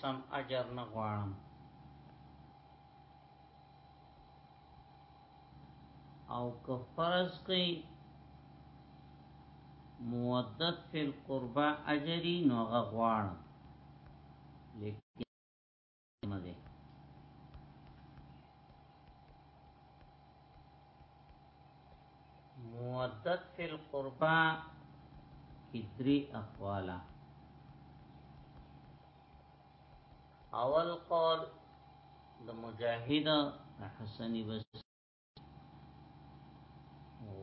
سم اجر نه غواړم او که فرض کئ مودت فی القربا اجری نو غواړم لیکن مزه مودت فی القربا کی دری اقوالا اول قول د مجاهد حسن بس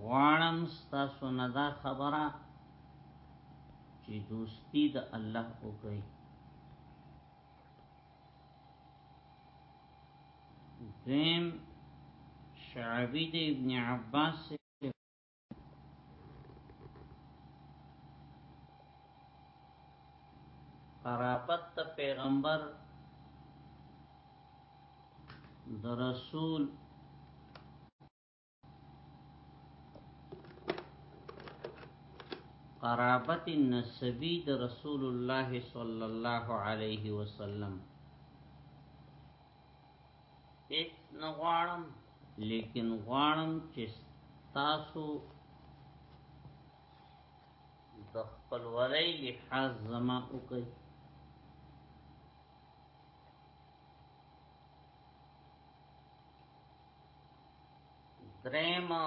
غواړم ستاسو نه دا خبره چې دوستی د الله وکړئ دیم شعبی د ابن عباس قرابت ته پیغمبر د رسول قرابت النسبی د رسول الله صلی الله علیه وسلم هیڅ نه غواړم لیکن غواړم چې تاسو د خپل ولای لحاظ زما وکړي درېما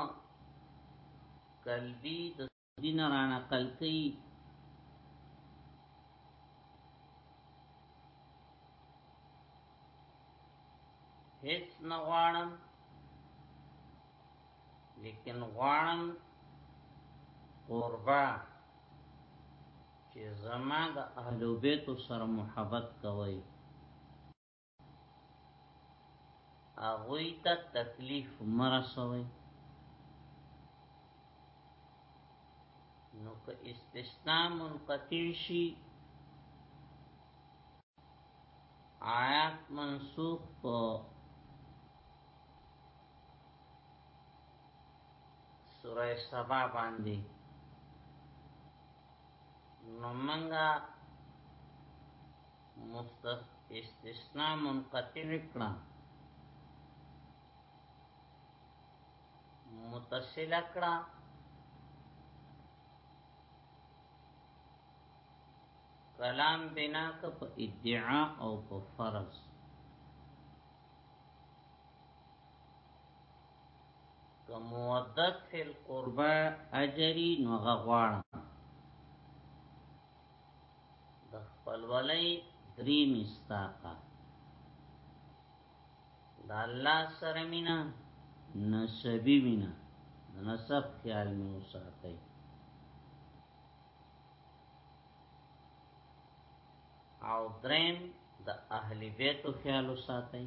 قلبي د دین رانا قلقی هیڅ نه غواړم لیکن غواړم قربا چې زما د اهل بیت سره محبت کوي اغوی تا تکلیف مرسوی نو که استثناء منقطع شي آیات منسوخ په سوره سبا باندې نو منګه مستث استثناء منقطع کړه متصل کړه کلام بنا که په ادعا او په فرض که مودت فی القربه اجری نو غغوان د خپلولۍ درې مستاقه د الله سره مینا نسبی مینا د نسب خیال مې وساتئ او دریم د اهل بیت خیال وساتئ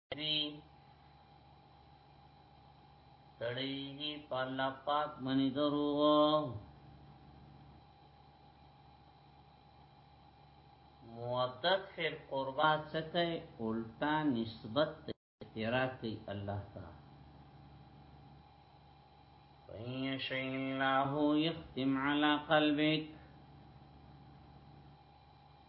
دی تړیږي په الله پاک باندې دروغ مودت فی القربا څخه الټا نسبت تیرا کوي الله تعالی وَإِن شَاءَ اللَّهُ يَخْتِمْ عَلَى قَلْبِكَ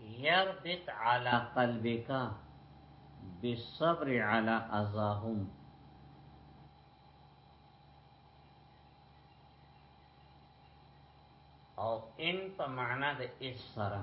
يربط على قلبك بالصبر على اذاهم او ان په معنا د اسره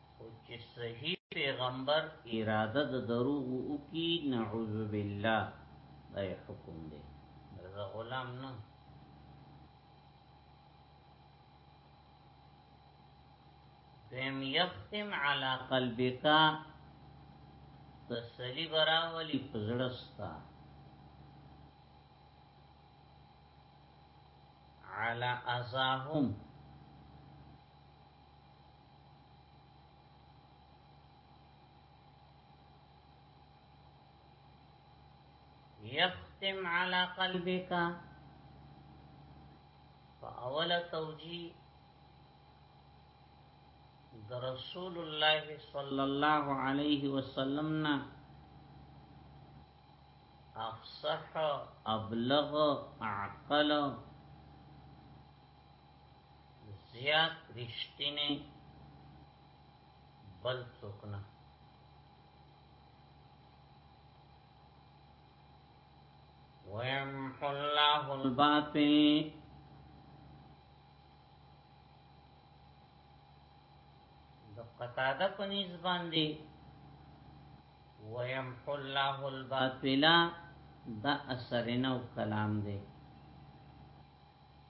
خو چې صحیح پیغمبر اراده د دروغ وکي نعوذ بالله دا حکم دی دا غلام نه دیم یختم علی قلبک تسلی براولی پزړستا علی ازاهم يختم على قلبك فاول توجيه د رسول الله صلى الله عليه وسلم افصح ابلغ عقل زیات رښتینه بل څوک نه ويمحو الله الباطل د قطاده په نسبت دی ويمحو الله الباطل دا اثر نو کلام دی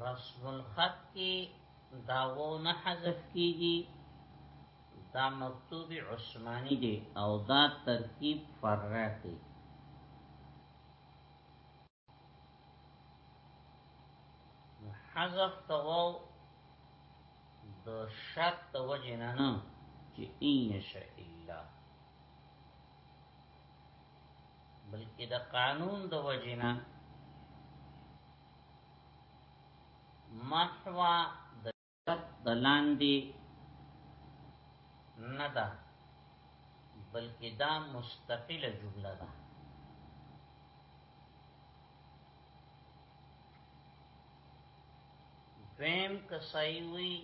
رسم الخط کی دا وو نه حذف کیږي دا مکتوب عثماني دی او دا ترکیب فرع دی حذف توو د شرط د وجه نه نه چې ان یشاء الله بلکې د قانون د وجه نه محوا د د لاندې نه ده بلکې دا مستقله جمله ده دویم کسای وی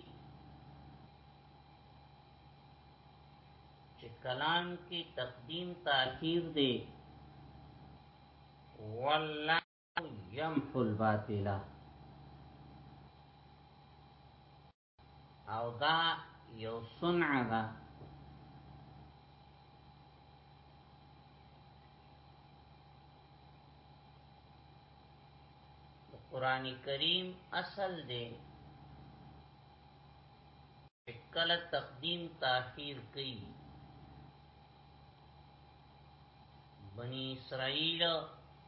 چې کلام کې تقدیم تاخير دی والله یمحو الباطل او دا یو صنع ده قرآن کریم اصل دی کل تقدیم تاخیر کئی بنی اسرائیل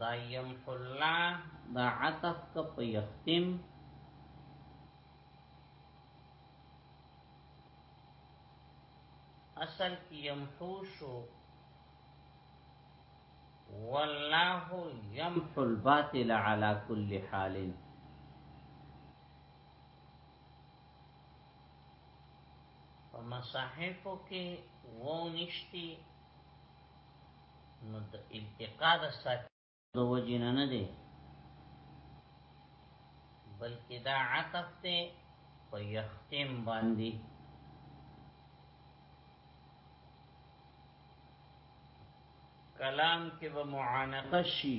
دا يمحو الله دا عطف كب يختم اصل کی یمحوشو والله يمحو الباطل على كل حال ومصاحفو کې وونشتي نو د التقاء د سات د وجه نه نه دی بلکې دا عطف ته په یختم باندې کلام کې به معانقه شي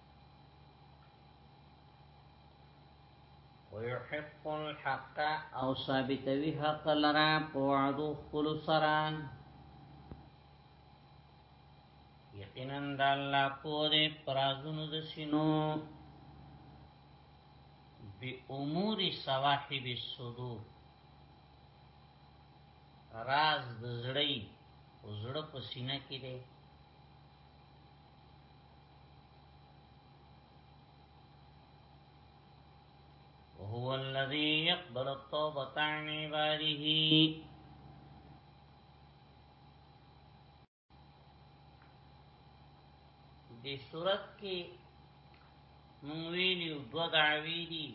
ويحق الحق او ثابتوي حق لرا پوعدو خپل سرا یقینا د الله پوره پرازونو د سينو بی امور سواحب الصدور راز د زړی او زړه په سینه کې دی وهو الذي يقبل التوبة عن عباده دي صورت کې مونویلیو دو دعوی دی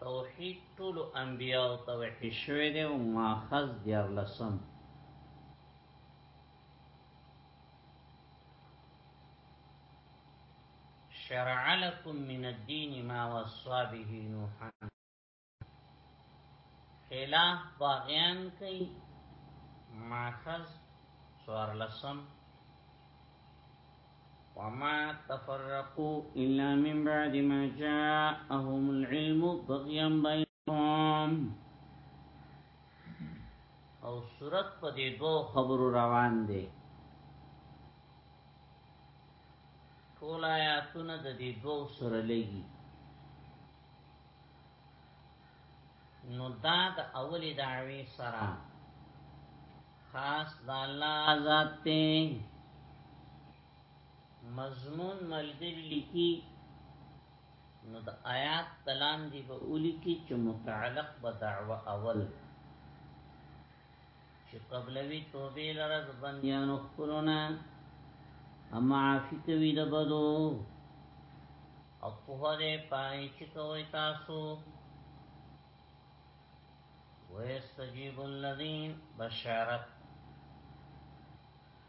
توحید طول انبیاء توحید شوی دی و ماخذ دیار لسم شرع لكم من الدين ما وصى به نوحا خلاف باغیان کوي ماخذ سوار لسم وما تفرقوا إلا من بعد ما جاءهم العلم بغيا او صورت په دې دوه خبرو روان دي ټول آیاتونه د دې دوه سره لګي نو دا د اولی دعوی سره خاص د الله ذات ته مضمون ملګری لیکي نو د آیات تلان دی به اولی کی چې متعلق به دعوه اول چې قبلوی توبه لرز بندیانو خپلونا اما عافی کوي د بدو او په هره پای چې کوي تاسو ويستجيب الذين بشارت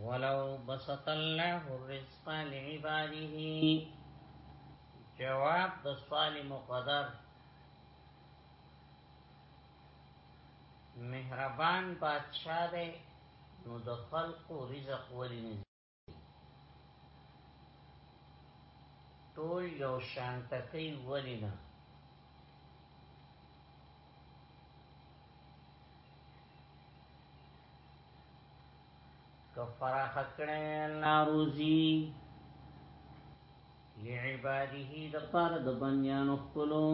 ولو بسط الله الرزق لعباده جواب د سوال مقدر مهربان بادشاہ دی نو د خلقو رزق ولی نه ټول یو شان تکي ولی نه که فراخ کړي الله روزي لعباده د پر د بنیانو خپلو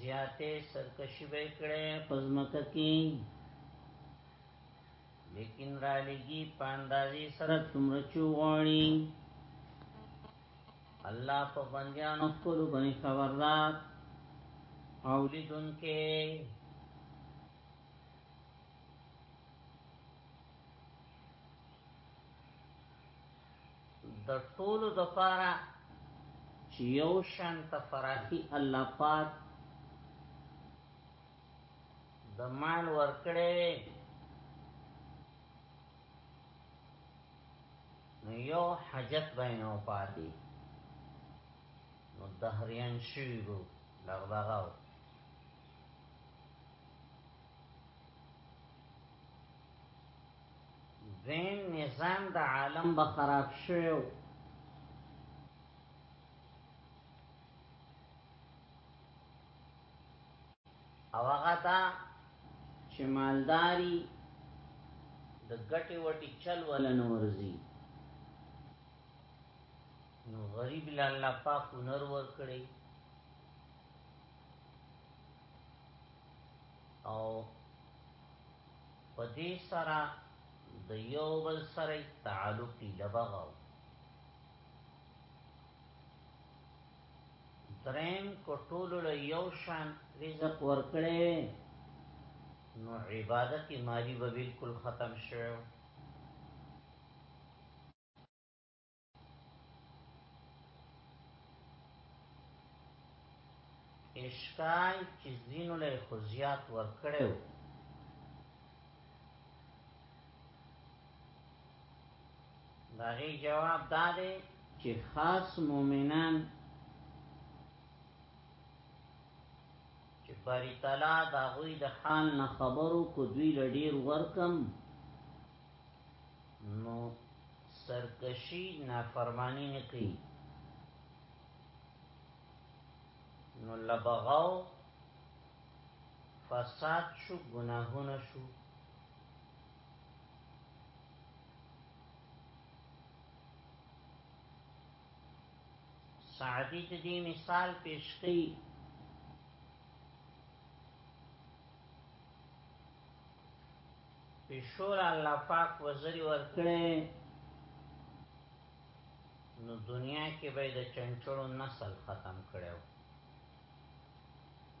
زیاته سرکشي به کړي پزمکه کې لیکن را لګي پاندازي سره څومره چوغړي الله په بندیانو خپل باندې خبردار او لیدونکې د ټول د پاره چې یو شان تفراخي الله پاک د مال ورکړې نو یو حاجت بینو پاتی نو دهریان شوی بو لغدغاو دویم نظام د عالم به خراب شوی او هغه دا چې مالداری د ګټې وټي چل ولنه ورزي نو غریب له الله پاک نور ور کړی او پدې سره د یو بل سره تعلق لبغاو دریم کو ټول له یو شان رزق ورکړي نو عبادت مالی به بالکل ختم شي اشکال چې زینو له خزیات ورکړو داغي جواب دادې چې خاص مؤمنان چې باری تعالی دا غوي د حال نه خبرو کو دوی لډیر ورکم نو سرکشي نافرمانی نه کوي نو لبغاو فساد شو گناهونه شو سعدی د دې مثال پیش کړي پښور الله پاک وزري ورکړي نو دنیا کې به د چنچړو نسل ختم کړو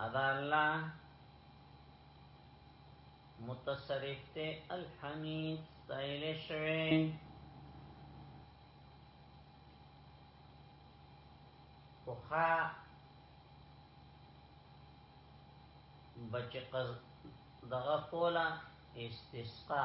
ادا الله متصرف ته الحمید ستایل شوی خوخه بچ قز دغه کولا استسقا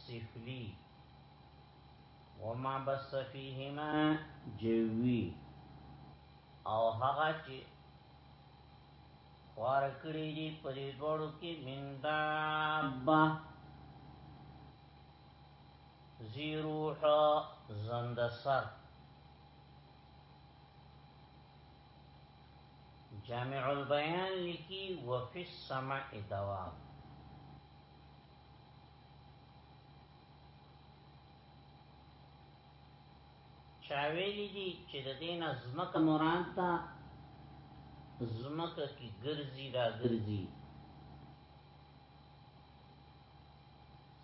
سفلی وما بس فیهما جوی او هغه چې خوار کړی دی په دې دوړو کې من دابه زی روح زند سر جامع البیان لکی وفی السماء دواب چاویلی دی چې د دینه زمکه مراد ده زمکه کی ګرځي را ګرځي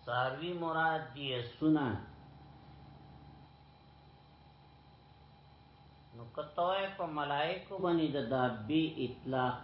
ساروی مراد دی سنا نو کتوه په ملائکو باندې د دابي اطلاق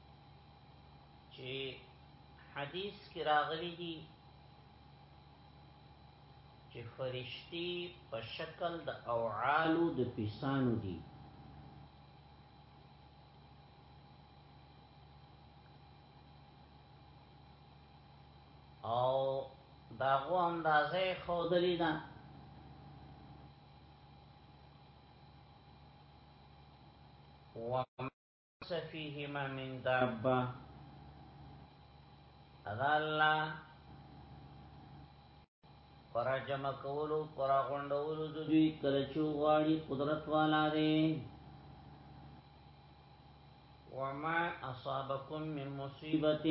چې حدیث کې راغلي دي چې فرشتي په شکل د اوعالو د پیسانو دي او داغو اندازه خودلی ده ومن سفیهما من دابه ادا الله پر جمع کولو پر غونډولو د دوی کله چې غواړي قدرت والا دی وما اصابكم من مصيبه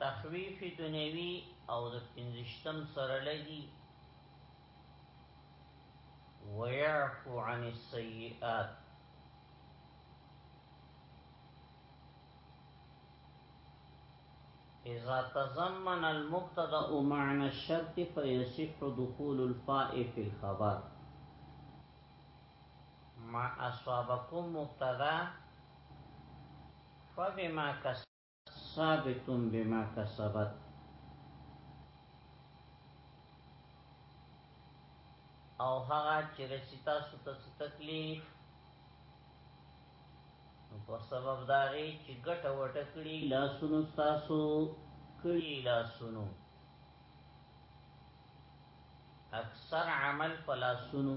تخویف دنیوی او د پنځشتم سره لګي ويعفو عن السيئات اذا تضمن المبتدا معنى الشرط فيصح دخول الفاء في الخبر ما اصابكم مبتدا فبما كسبت ثابت بما کسبت او هغه چې رسی تاسو ته تکلیف په سبب دا غي چې ګټه وټه کړی لاسونو تاسو کړی لاسونو اکثر عمل په لاسونو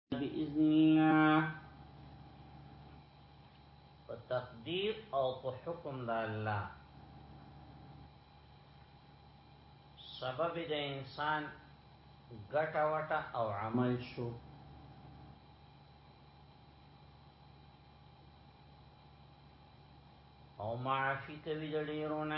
باذن الله په تقدیر او په حکم د الله سبب د انسان ګټه وټه او عمل شو او معافی کوي د ډیرونه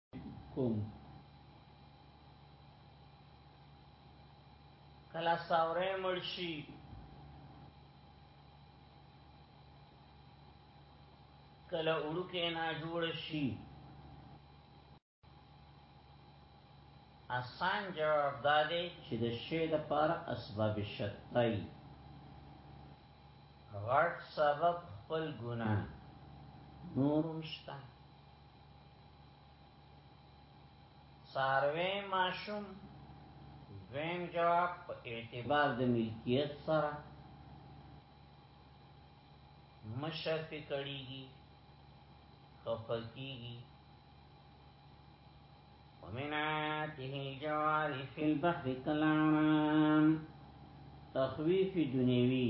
کوم کلا ساوره مرشي کلا اورو کې نه جوړ شي آسان جواب دا دی چې د شی د پاره اسباب شتای غټ سبب خپل ګناه نورم شته ساروی ماشوم دویم جواب په اعتبار د ملکیت سره مشر پی کړیږي خفقیږي ومن آیاته جوار فی البحر کلانان تخویف دنیوی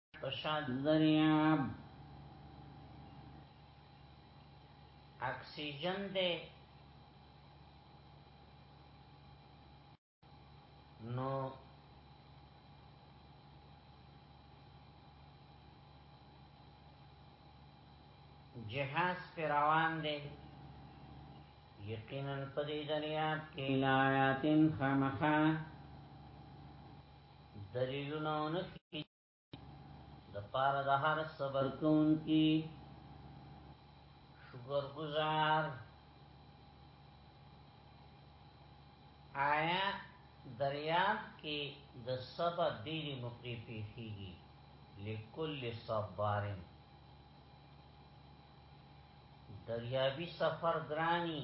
پشاد دریاب اکسیجن دی نو جهاز پر روان دی یقینا په دې دنیا کې لایاتن خامخا دلیلونه اونخی د پاره د هر صبر کون کی شکر گزار آیا دریاب کې د سبا ډېری مخې پیخیږي لکل صبارن دریابی سفر ګرانی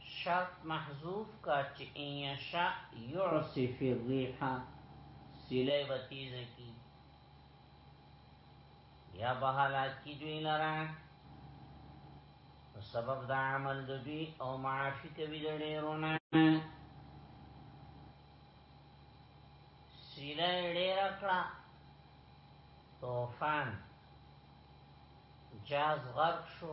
شرط محذوف کا چه ان یشاء یعصف الریح سیلی به تیز کی یا به هلاکی دوی لرا په سبب د عمل د دوی او معافی کوي د ډیرونه سیله ډیر کړه طوفان جاز غرق شو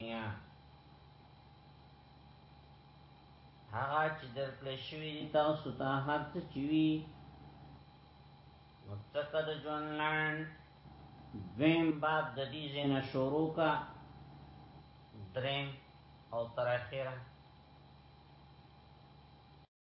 یا هغه چې در کړې شوی دی تاسو ته هر څه چوي متقد ژوند لاند دویم باب د دې زنه شروع کا دریم او تر اخره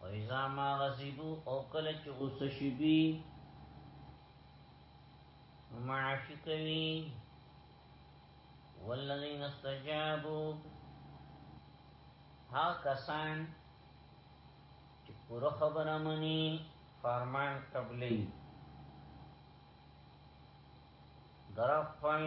او اذا ما غضبو او کله چې غصه شي دوی معافي کوي والذین استجابو ها کسان چې پوره خبره مني فرمان قبلي درخوان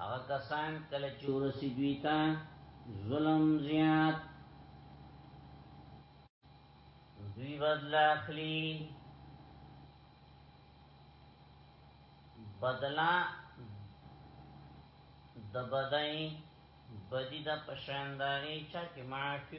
هغه کسان کله چې ورسی دوی ته ظلم زیات دوی بدل اخلي بدلا د بدای بدی د پښنداري چا کې معافي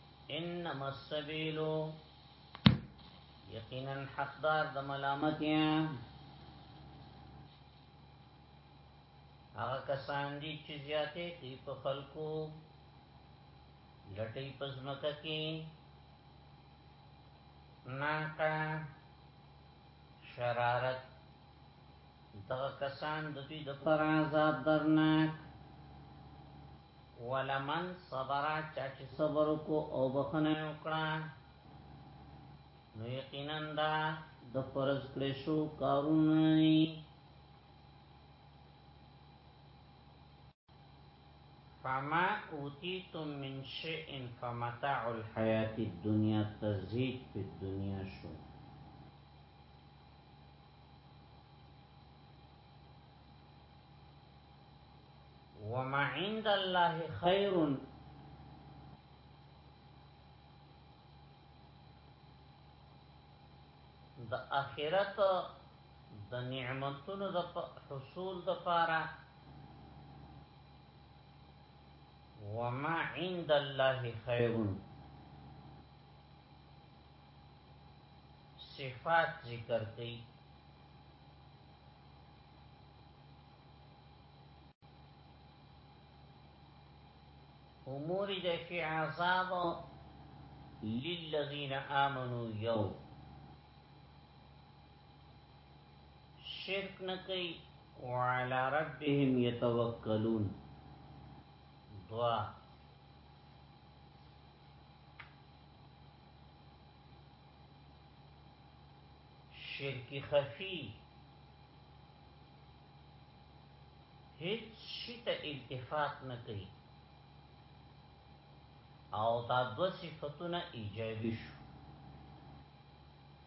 انما السبيل یقینا حقدار د ملامتیا هغه کسان دي چې زیاتې کوي په خلکو لټي پزمکه کې ناکا شرارت دغه کسان د دوی د پر عذاب درناک ولمن صبر چا چې صبر کو او بخنه وکړه نو یقینا دا د فرض کړې شو کارونه فما اوتیتم من شئ فمتاع الحیات الدنیا تزید فی الدنیا شو وما عند الله خير د اخرت د نعمتونو د حصول د پاره وما عند الله خير صفات ذکر کړي امور د فی عذاب للذین آمنوا یوم شرک نه کوي وعلى ربهم يتوکلون دوا شرک خفی هیڅ شي ته التفات نه کوي او دا دو صفتونه ایجابي شو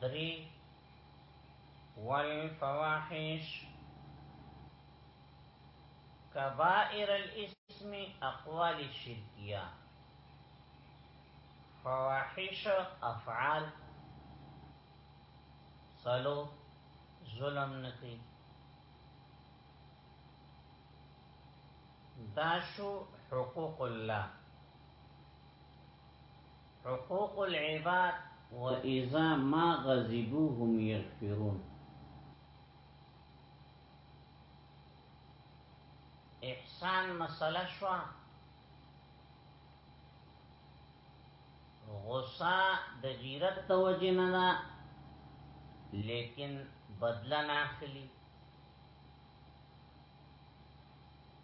دری والفواحش كبائر الاسم اقوال الشركية فواحش افعال صلو ظلم نقي داشو حقوق الله حقوق العباد و اذا ما غضبوهم یغفرون احسان مسله شوا غصه د غیرت توجه نه ده لیکن بدلا نه اخلي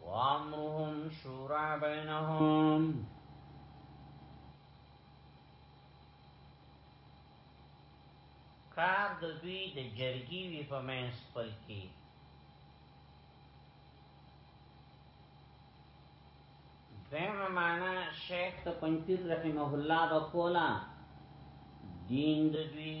وامرهم شورا بینهم کار د دوی د جرګي وی په منځ خپل کې دیمه معنا شیخ ته پنځیر رحمه الله وکولا دین د دوی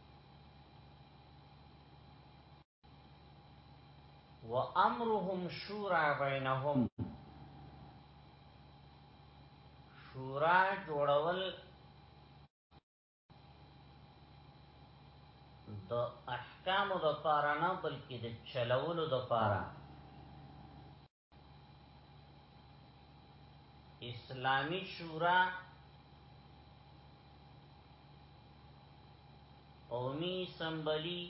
وامرهم شورا بینهم شورا جوړول د احکامو د پاره نه بلکې د چلولو د پاره اسلامی شورا قومی سمبلی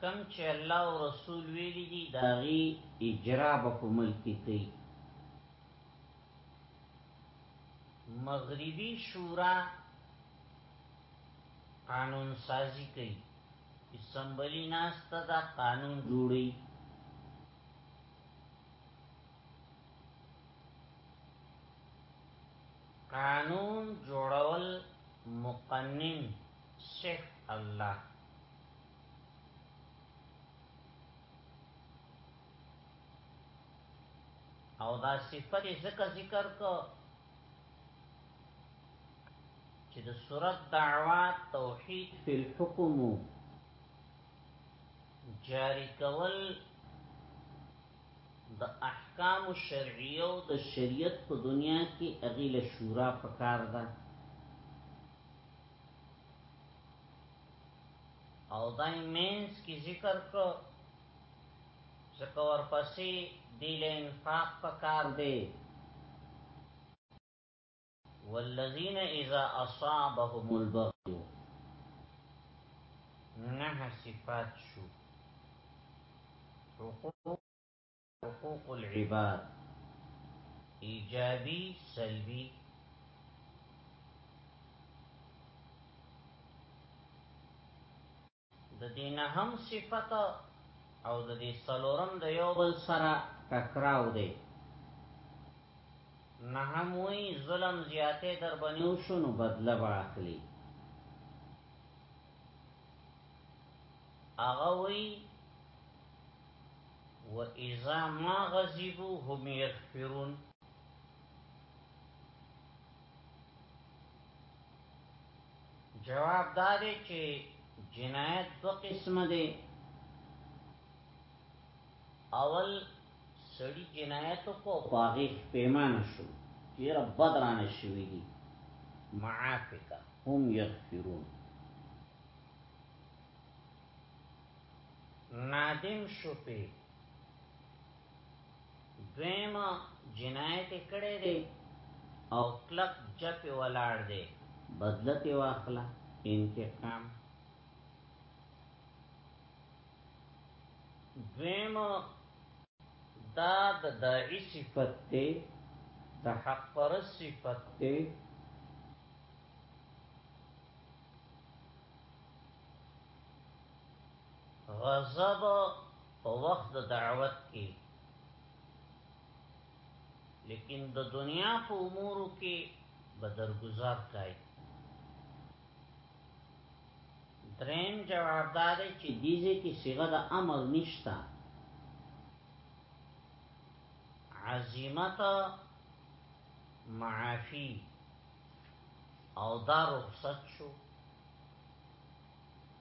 کم چې الله او رسول ویلي دي داغي اجرا به په ملک کې کوي مغربي شورا قانون سازي کوي اسمبلی ناسته دا قانون جوړی قانون جوړول مقنن شیخ الله او دا صفت ذکر ذکر کو چې د صورت دعوا توحید فی الحکم جاری کول د احکام شرعیه او د شریعت په دنیا کې اغیل شورا پکار ده او دای مینس کی ذکر کو چې کور پسې دی له انفاق پکار دی والذین اذا اصابهم البغي نه صفات شو حقوق حقوق العباد ایجابی سلبی د دې نهم صفت او د دې څلورم د یو بل سره ټکراو دی نهم وی ظلم زیاته در بنیو شنو بدله به اخلي هغه وی و اذا ما غضبوا هم يغفرون جواب دا دی چې جنایت دو قسم دی اول سړی جنایت کو پاغیخ پیمان شو چیر بدران شوی دی معافکا هم یغفرون نادم شو پی دویمه جنایت کړی دی او کلک جپ ولاړ دی بدلت واخلا انتقام دویمه دا د داعی صفت دی د حق پر صفت دی غضب په وخت د دعوت کې لیکن د دنیا په امورو کې بدرګزار کوي دریم جواب دا دی چې دیزه کې صيغه د امر نشتا عزیمت معافی او دا رخصت شو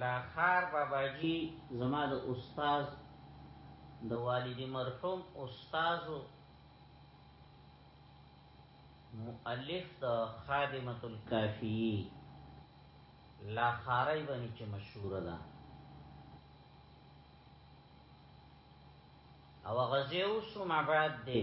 لا خار بابا جی زما د استاد د والد مرحوم استاد مؤلف د خادمه الکافی لا خارای باندې چې مشهور ده او غزه اوس مباد ده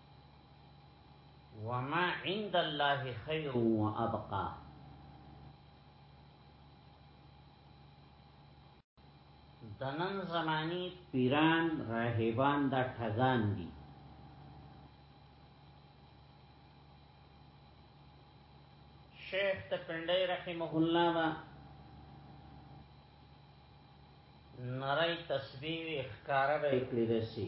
وما عند الله خير وابقى دنن زمانی پیران راهبان دا ټغان دي شیخ ته پندای رحمه الله با نړۍ تسبیح ښکارا به کړی دسی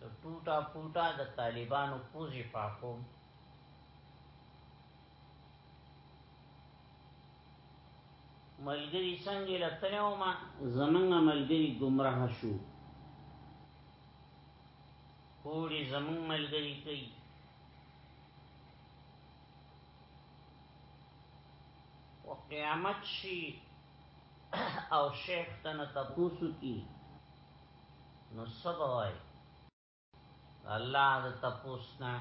د ټوټا پوټا د طالبانو پوزي پاکوم ملګری څنګه لتنه ما زمنګ ملګری گمراه شو کوړي زمنګ ملګری کوي او قیامت شي او شیخ تنه تاسو کی نو سبا وای الله د تپوسنا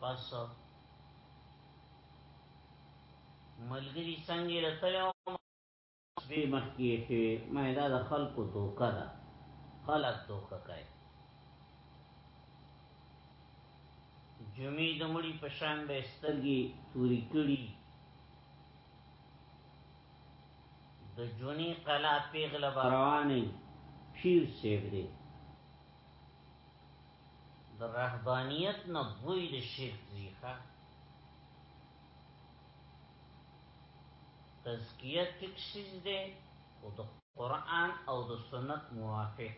پس ملګری څنګه راتلو به مخکې شي ما دا د خلکو دوکا ده خلک دوکا کوي جمعې د مړي په شان به سترګي توري کړي د جونی قلا پیغله رواني پیر سیب دی د رهبانیت نه بوی د شرک زیخه تزکیه تک سیز دی او د قرآن او د سنت موافق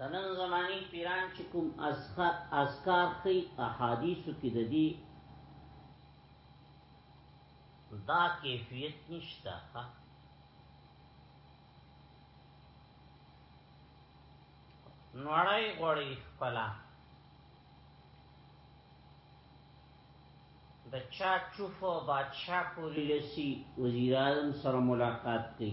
تنن زمانی پیران چې کوم اذکار خی احادیثو کې د دې دا کیفیت نشته ها نوړای غوړی خپلا د چا چوف او بادشاہ پوری لسی وزیر اعظم سره ملاقات کړي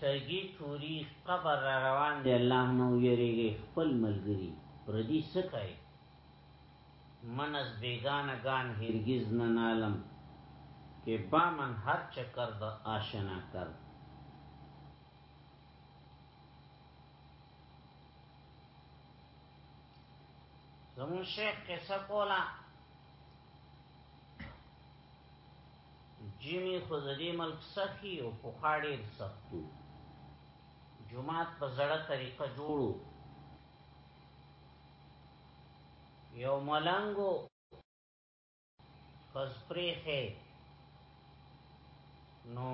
ترګی پوری قبر را روان دی الله نه ویریږي خپل ملګری پردی سکای من از بیگانه گان هرگز نه نالم که با من هر چه کرد آشنا کرد زمون شیخ قصه کولا جمی خو زدی ملک سخی او پخا ډیر سختو جماعت په زړه طریقه جوړو یو ملنګو خز پریخه نو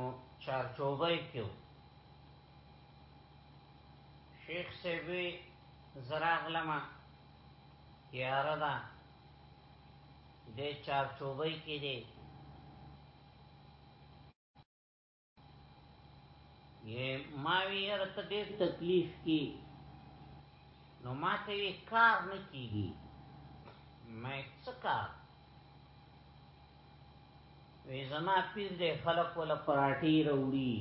چارچوبه کیو شیخ سیبوی زراغ لما تیاره ده دې چارچوبۍ کې دې یې ما ویل ته دې تکلیف کې نو ما ته یې کار نه کیږي مې څه کار وی زما پیر دې خلق ولا پراټي وروړي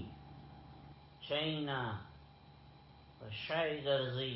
چینا شای ګرځي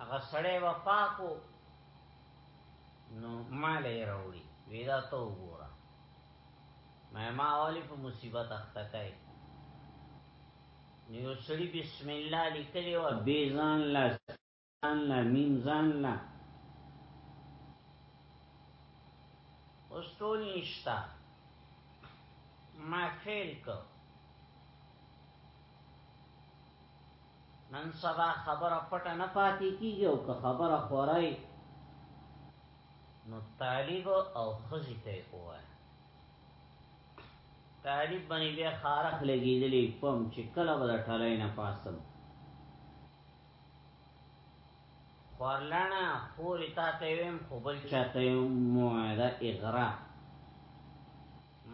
هغه سړی و پاکو نو مال یې راوړي ویدا ته وګوره ما ما اولی په مصیبت اخته کای نیو سړی بسم الله لیکلی و بیزان لا ځان لا میم ځان لا اوس ټول نشتا ما فیل کو نن سبا خبره پټه نه پاتې کیږي او که خبره خورای نو طالب او خزی ته وای طالب باندې بیا خارخ لګیدلی پم چې کله به ټلای نه پاسم خورلانا خوری تا تیویم خوبل چا تیویم موعده اغرا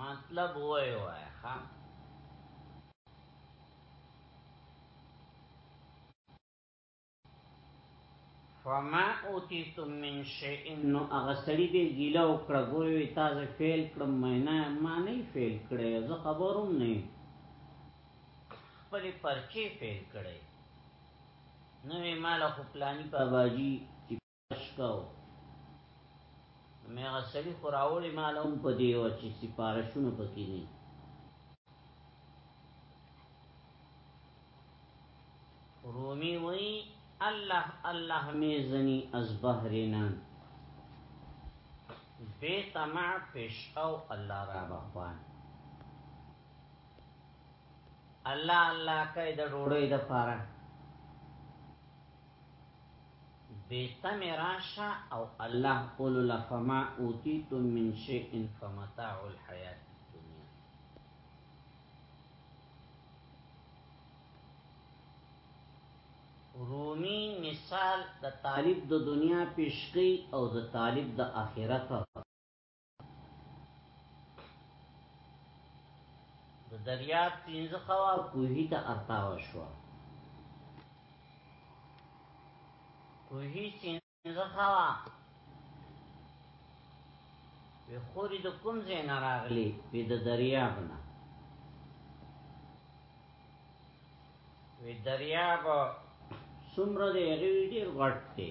مطلب وای وای خان فما اوتیتم من شئن نو هغه سړی دی ګیله وکړه ګوره وی تاسو فعل کړم معنی ما نه فعل کړی زه خبروم نه خپل پرچی فعل کړی نو مال خو پلانی په باجی شکاو مې غسلی خو راوړې ما لهم په دی او چې سپارښونه پکې نه رومي وای الله الله مې زني از بحرنا بے طمع پیش او الله را بخوان الله الله کوي د ډوړې د پاره بی تمه راشه او الله قول له فما اوتیتم من شیء فمتاع الحیات الدنیا رومی مثال د طالب د دنیا پیشقی او د طالب د اخرت د دریاب پینځه خوا کوهی ته ارتاو شو کوهی پینځه خوا وی خوری د کوم ځای نه راغلی وی د دریاب نه وی دریاب څومره دی هغه ډیر غټ دی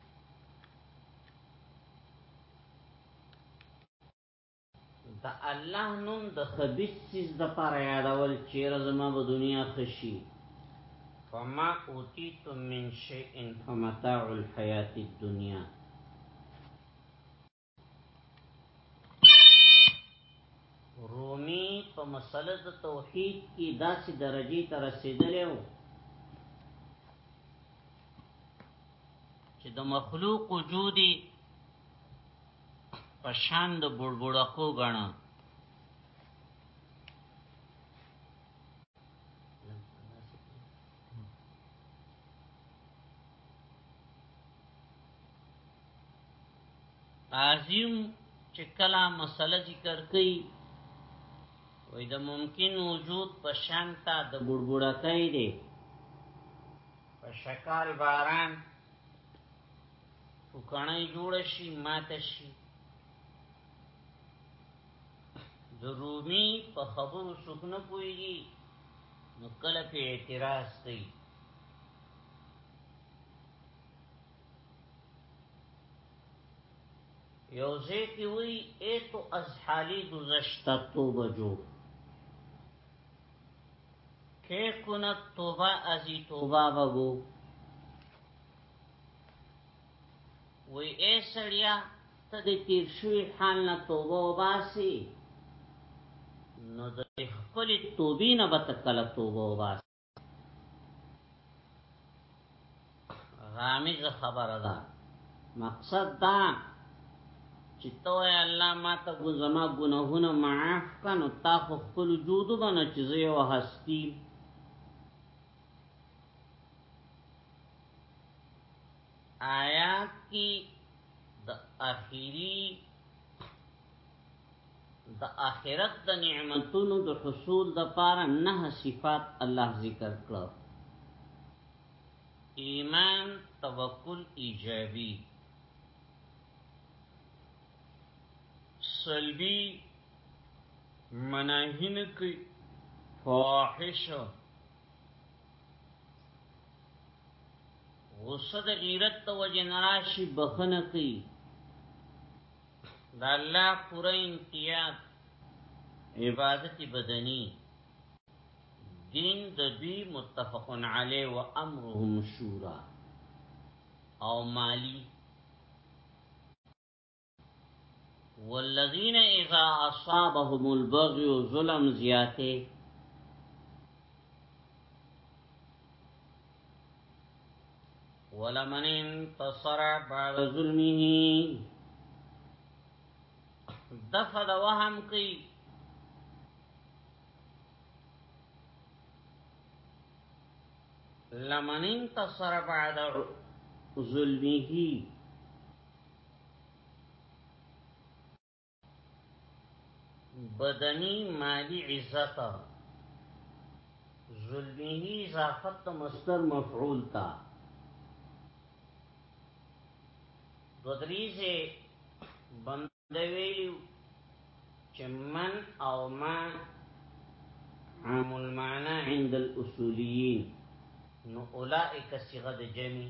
د الله نوم د خبيث چیز د پر یادول چیر زما په دنیا خشي فما اوتیتم من شیء فمتاع الحیات الدنیا رومي په مسله د توحید کې داسې درجه ته رسیدلی و چې د مخلوق وجود په شان د بړبړکو غاڼه عظیم چې کله مسله ذکر کړي وې د ممکن وجود په شانتا د بډبډه کوي دي په شکل باران وکړنه جوړ شي مات شي د رومي په خبرو څوک نه پويږي نو کله په اعتراض کوي یو ځکه وی ایتو از حالی گذشته توبه جو که کند توبه ازی توبه بگو وی ای سړیا ته د تیر شوی حال نه توبه وباسي نو د خپل توبې نه به تکله توبه وباسي غامز خبره ده مقصد دا چې تو یا الله ما ته ګو زما ګناهونه معاف کنو تا خو خپل وجود باندې چې زه یو هستی آیات کی د اخیری د آخرت د نعمتونو د حصول د پاره نه صفات الله ذکر کړو ایمان توکل ایجابی سلبی مناهین کی فواحش غصه د غیرت توجه نراشی بخنه کی دا الله پوره امتیاز عبادت بدنی دین د دوی متفق علی و امرهم شورا او مالی والذین اذا اصابهم البغي ظلم زیاته ولمن انتصر بعد ظلمه دفد وهم کی لمن انتصر بعد ظلمه بدنی مالی عزت ظلمه اضافت مستر مفعول تا دو دریزه بنده ویلیو چه من او ما عام المعنى عند الاصوليين نو اولائک صيغه د جمع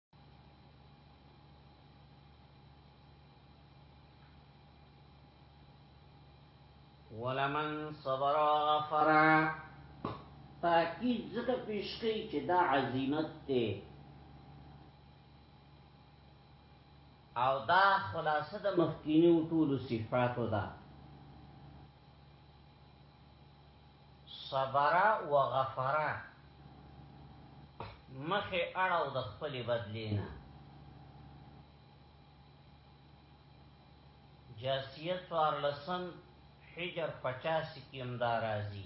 ولمن صبر وغفر تاکید ځکه پیش کوي چې دا عظمت دی او دا خلاصه د مخکینی ټولو صفاتو ده صبرا وغفرا مخه اړو د خپل بدلینا جاسیت وار لسم حجر 85 کې امدا راځي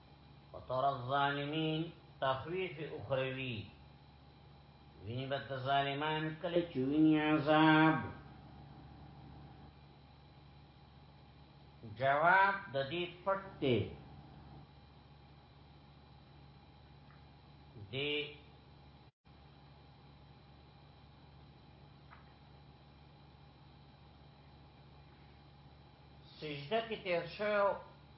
وتر الظالمین تخویف اخروی وینی بت ظالمان کل چوینی عذاب جواب د دې پټ دی د سجده کې تیر شو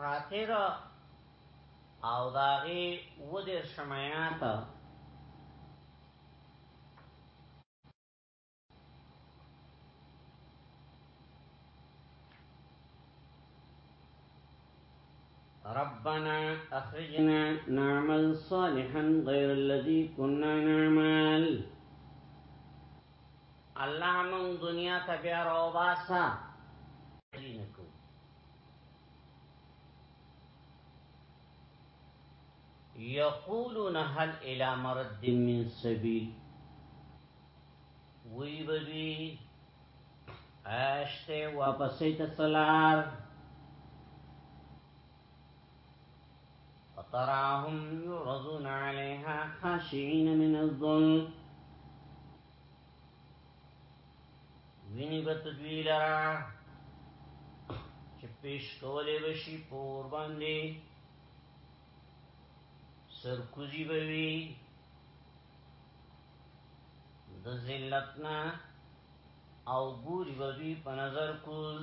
فاتر او داغي و دې شمعات ربنا اخرجنا نعمل صالحا غير الذي كنا نعمل الله مون دنیا ته بیا راو باسا لینکو یقولون هل الى مرد من سبیل وی بدوی اشته واپسې ته سلار وتراهم يرزون عليها خاشعين من الظلم ویني بتدوی لرا چې پیش کولې بشي پور باندې سرکوزی بوي د ذلتنا او ګوري بوي په نظر کوز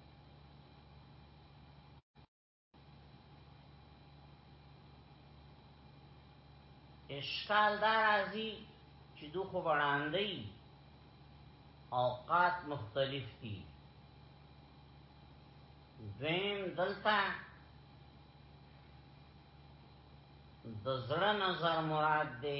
اشکال دا راځي چې دوه خو وړاندې اوقات مختلف دي دویم دلته د زړه نظر مراد دی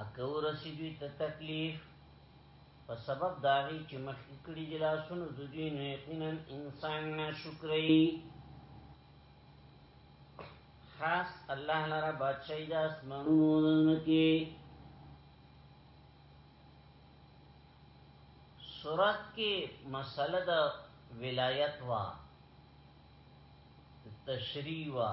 اکو رسیدوی ته تکلیف په سبب داغي چې مخکې کړي د لاسونو د دوی نه یقینا انسان نه شکرې خاص الله لره بادشاہي د اسمانونو کې سورت کې مسله د ولایت وا تشریح وا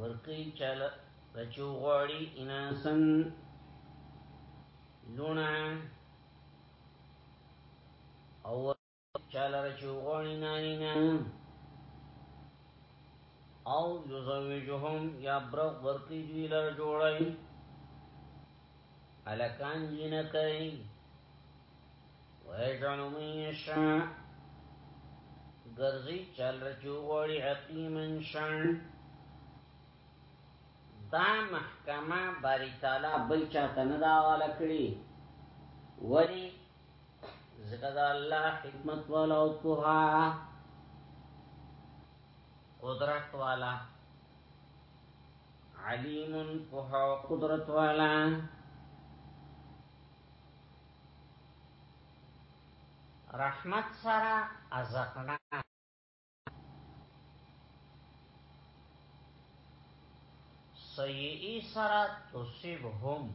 ورکی چاله بچو غواړي انسان لونه او چاله بچو غواړي نارینه او یزوجهم یا برغ ورکی دوی لر جوړای الکان جنکی ويجعل من يشاء ګرځي چل رچو غوړي حقيمن شان دا محکمه باری تعالی بل چاته نه دا والا کړی ولی ځکه دا الله حکمت والا او پوها قدرت والا علیم پوها قدرت والا رحمت سره ازخنا سیئی سره تصیبهم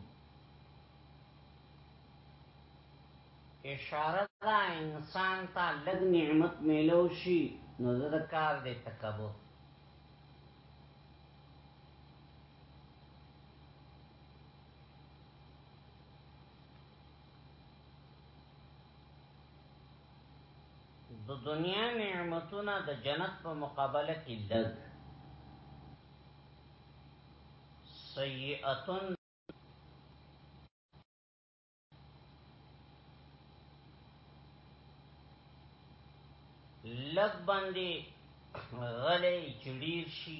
اشاره دا انسان ته لګ نعمت میلو شي نو د کار دې تکبر د دنیا نعمتونه د جنت په مقابله کې لږ سیئتن لږ باندې غلې چړیر شي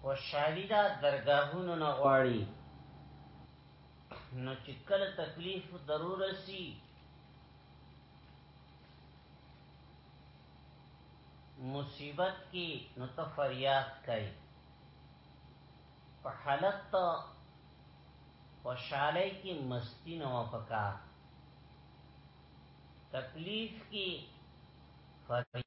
خوشحالی دا درگاهونو نه غواړي نو چې کله تکلیف ضرور سي مصیبت کې نو ته فریاد کوي په حالت خوشحالی کې مستی نه وپکا تکلیف کې فریاد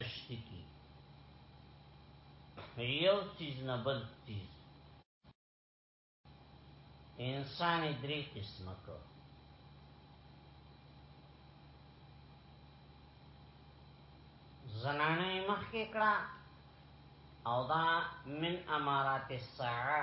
شتی کی یو چیز نه بل چیز انسان درې قسمه کو زنانه مخ کې کړه او دا من امارات الساعه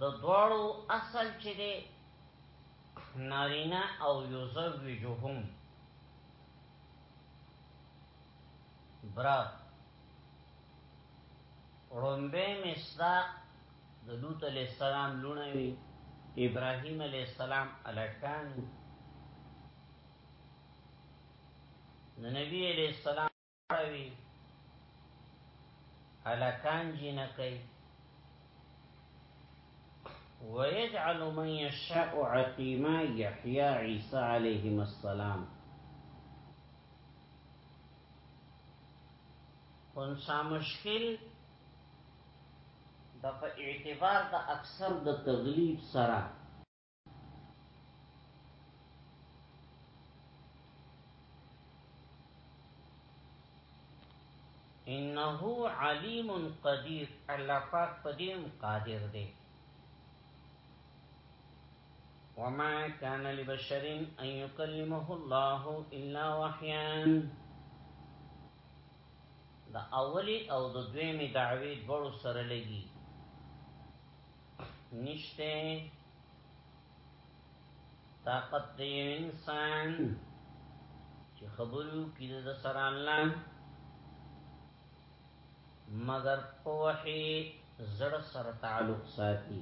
د دوړو اصل چې دی نارینه او یزوجهم برا رومبه مصداق د لوط علی السلام لونه وی ابراهیم علی السلام الټکان د نبی علی السلام وی الکان جنکی ويجعل من يشاء عقيما يحيى عيسى عليهم السلام خونسا مشکل دا په اعتبار د اکثر د تغلیب سره انه علیم قدیر الله پاک قدیم قادر دی وما كان لبشر ان يكلمه الله الا وحيا د اولی او د دویمی دعوی دوړو سره لګی نشته طاقت د یو انسان چې خبرو کې د سر الله مگر په وحي زړه سره تعلق ساتي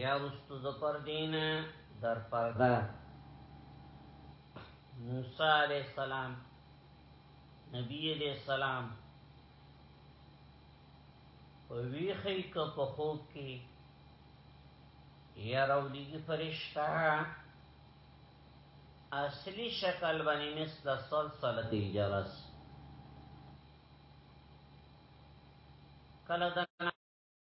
یا رستو د پردینا در پردا موسی علیہ السلام نبی علیہ السلام ویخی که په خوب کې یا راولیږي فرشتہ اصلی شکل باندې مثل سلسله الجرس کله د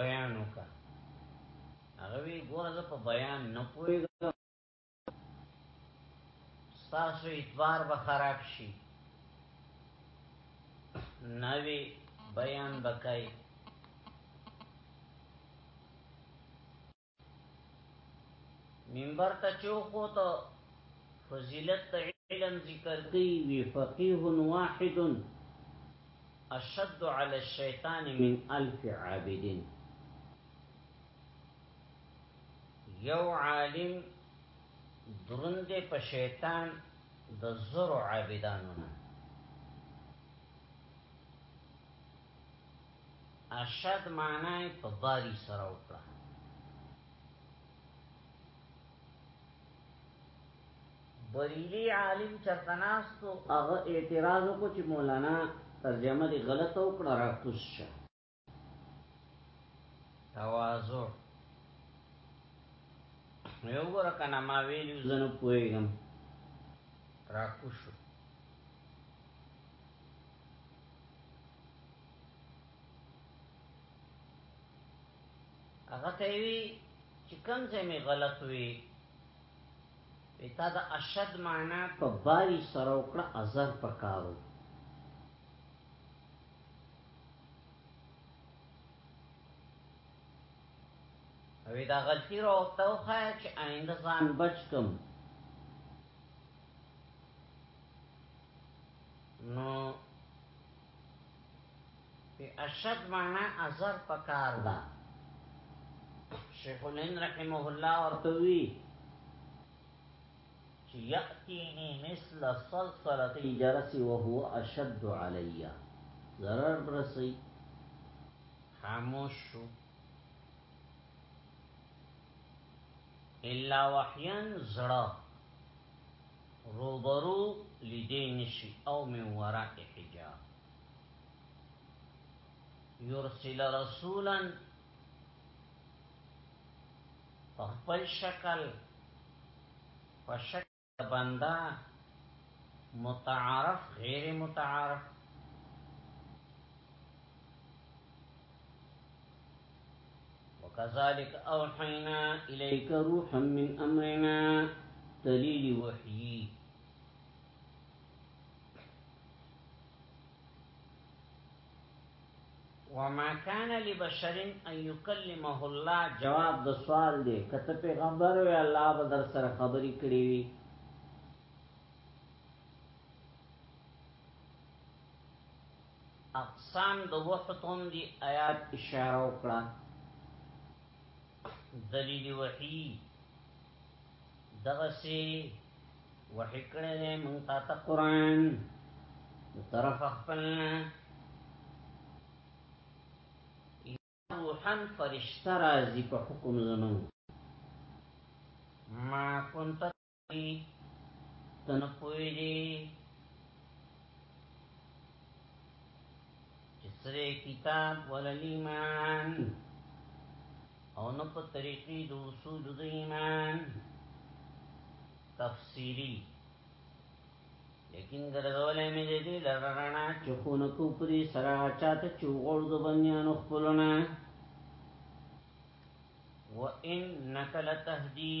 بیان وکړه هغه وی ګوره زه په بیان نه پوهیږم تاسو اعتبار به خراب شي نوی بیان بکای منبر ته چوخو ته فضیلت علم ذکر کوي وی فقيه واحد اشد على الشيطان من الف عابد یو عالم دروند په شیطان د زرو عابدانو نه اشد معنی په باری سره وکړه بریلی عالم چرته ناستو هغه اعتراض وکړ چې مولانا ترجمه دی غلطه وکړه را کوس شه تواضع یو ګره کنه ما ویلو زنه پوهیږم را کوشو هغه ته وی چې کوم ځای می غلط وی وتا د اشد معنا په باری سره وکړه ازر پکارو وی دا غلطی رو توخه چې آینده ځان بچ کم نو په اشد معنا ازر پکار ده شیخ الهند رحمه الله ورتوی چې یاتینی مثل صلصله جرس وهو اشد علی ضرر برسی خاموش شو الا وحیان زړه روبرو لدينش أو من وراء حجاب يرسل رسولا فخبل شكل فشكل بنده متعارف غیر متعارف وکذالک اوحینا الیک روحا من امرنا دلیل وحیی وما كان لبشر ان يكلمه الله جواب د سوال دی کته پیغمبر وی الله به در سره خبرې کړې وي اقسام د وحتهم دی آیات اشاره وکړه دلیل وحی دغه سی وحی کړه دې مونږ ته قرآن طرف خپلنا روحن فرشتہ راضی په حکم زمون ما كنت تنه پوي دي چې سره کتاب ولل ایمان او نو په طریقې د اصول د ایمان تفسیری لیکن ګرځولې مې دې لرغنا چې خو نو کو پري سره چاته چوغړ د بنیانو خپلونه وَإِنَّكَ لَتَهْدِي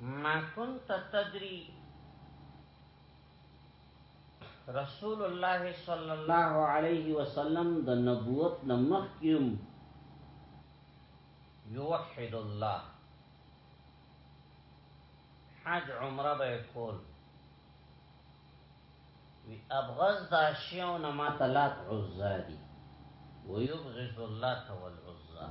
ما كنت تدري رسول الله صلی الله علیه وسلم د نبوت نمخ کیوم یوحد الله حج عمره به کول وی ابغض دا شیو نما تلات عزا دی ویبغض الله تول عزا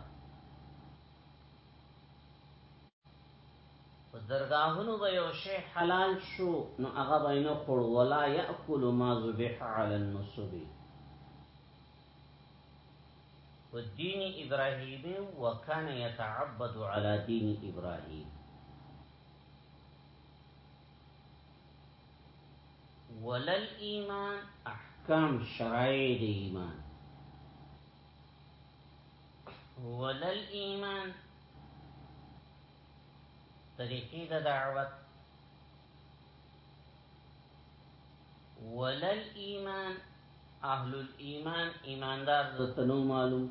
په درګاهونو به یو شی حلال شو نو هغه به نه خور ولا یاکل ما ذبح علی النصب و دین ابراهیمی وکان یتعبد علی دین ابراهیم ولل ایمان احکام شرایع دی ایمان ولل ایمان طریقې د دعوت ولل ایمان اهل الايمان ایماندار زتنو معلوم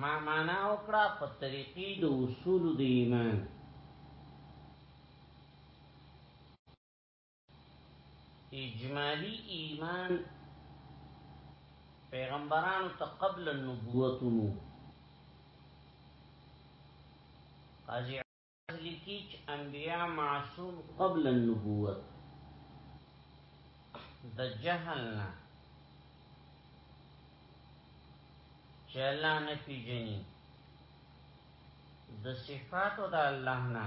ما معنا وکړه په طریقې د اصول د ایمان اجمالی ایمان پیغمبرانو ته قبل النبوتونو قاضی عز لیکی چه انبیاء معصوم قبل النبوت د جهلنا چه اللہ نفی جنی د صفاتو د الله نه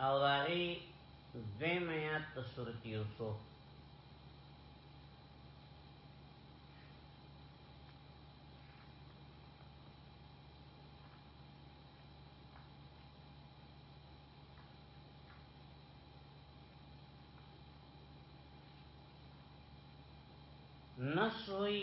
او داغی دویم آیات په سورت یوسف نسوی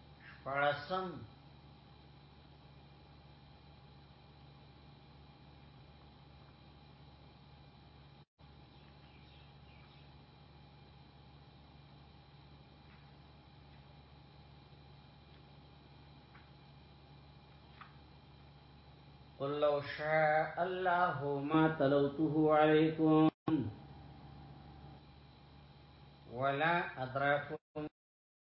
فرسم قل لو شاء الله ما تلوته عليكم ولا أدراكم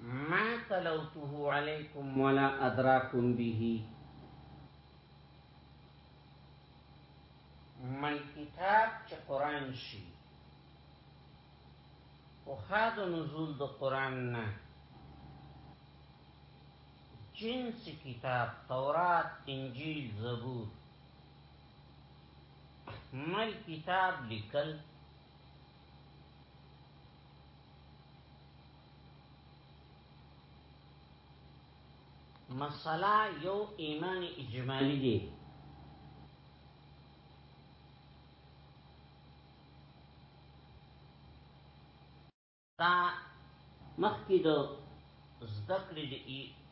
ما تلوته علیکم ولا ادراکم به من کتاب چې قران شي او خاد نزول د قران نه جنس کتاب تورات انجیل زبور مل کتاب لیکل مسله یو ایمان اجمالی دی تا مخکې د زده کړې د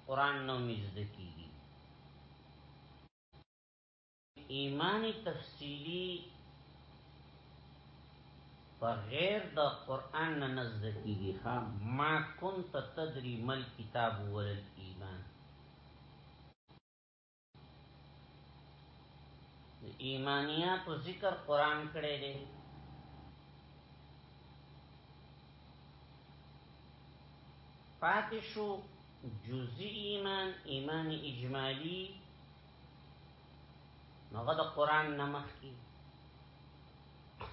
قرآن نومې زده کیږي ایمان تفصیلی په غیر د قران نه نزد کیږي ها ما كنت تدري مل کتاب ول ایمان ایمانیات او ذکر قران کړي دي پاتشو جزئی ایمان ایمان اجمالی نغه د قران نمخ کی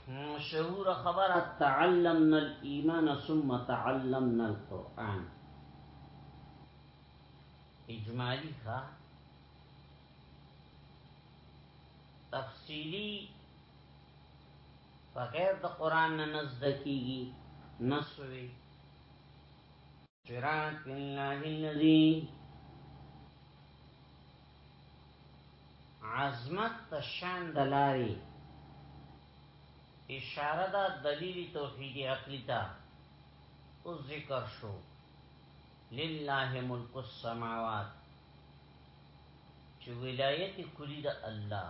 مشهور خبره تعلمنا الايمان ثم تعلمنا القران اجمالی ښا تفصیلی بغیر د قران نه نزد کیږي نسوي صراط الله الذي عظمت تشان دلاری اشاره دا دلیل توحید عقلی تا او ذکر شو لله ملک السماوات چې ولایت کلی د الله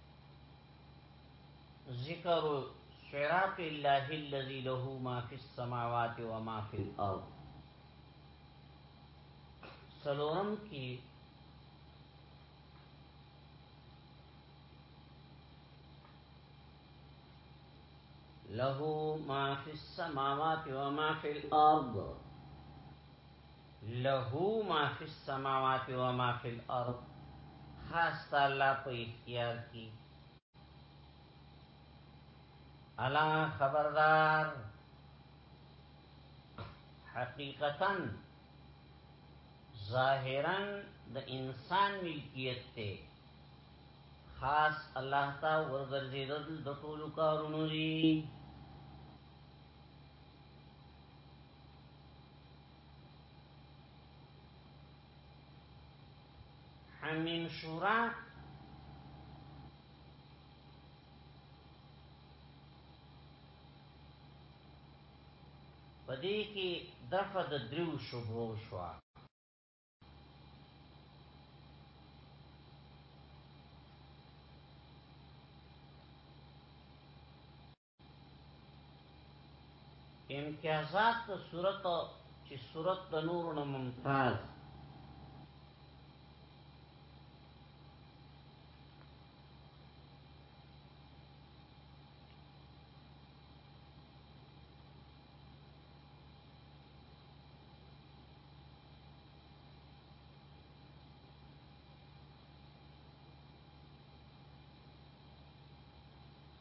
ذکر شراب الله الذي له ما في السماوات وما في الارض سلورم کی له ما في السماوات وما في الارض له ما فی السماوات و ما فی الارض خاص تا الله په اختیار کی الا خبردار حقیقتا ظاهرا د انسان ملکیت ته خاص الله تا ورګرځیدل د ټول کارونو دی حمیم شورا پدې کې دفع د دریو شبهو شو امتیازات د صورت چې صورت د نور نه ممتاز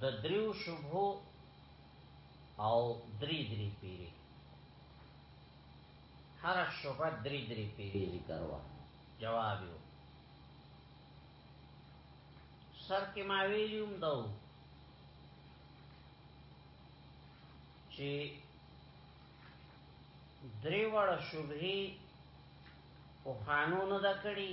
د دریو شبهو او دری دری پیری هر شبه دری دری پیری ذکر وا جواب یو سر کې ما ویلیوم دو چې درې وړه شبهه او قانون دا کړی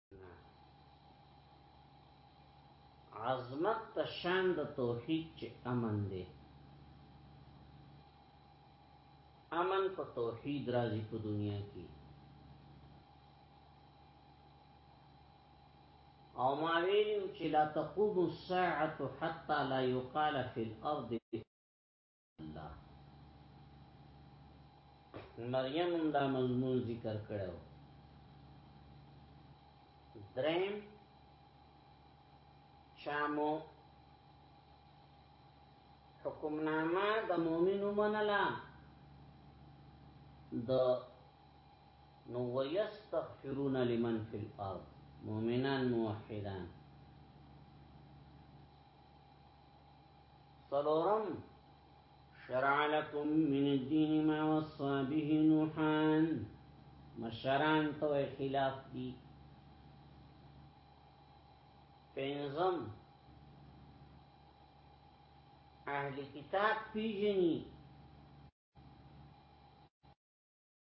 عظمت ته شان د توحید چې امن دی امن په توحید راځي په دنیا کې او ما ویلو چې لا تقوم الساعه حتى لا يقال في الارض الله مریم هم دا مضمون ذکر کړو درم شامو حکمنامه د مؤمنو منلا د نو ويستغفرون لمن في الارض مؤمنان موحدان صلورم شرع لكم من الدين ما وصى به نوحان شرعان تو خلاف دي فينظم اهل في جنيه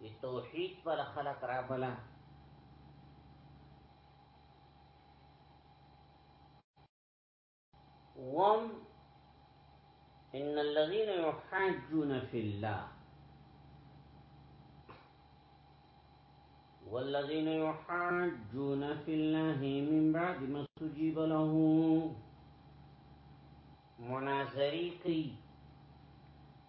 دی توحید پر خلق را بلا وم ان الذين يحاجون في الله والذين يحاجون في الله من بعد ما استجيب له مناظری کی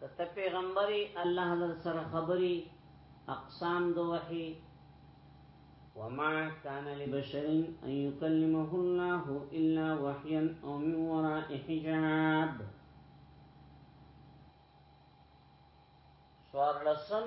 کته پیغمبري الله در سره خبري اقسام دو وحي وما كان لبشر ان يكلمه الله الا وحيا او من وراء حجاب سوار لسم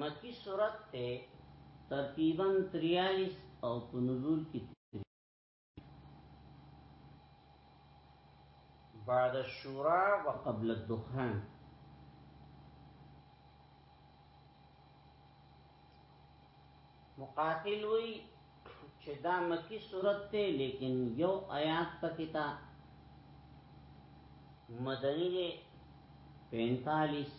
مکی سورت ته ترتیبا 43 او په نزول کې بعد الشورى وقبل الدخان مقاتل وی چې دا مکی صورت ته لیکن یو آیات پکې تا مدنی 45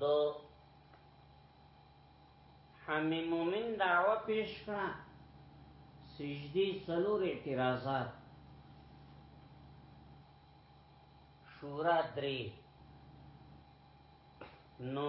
د حمی مومن دعوه پیش کړه سجدی سلور اعتراضات شورا دری نو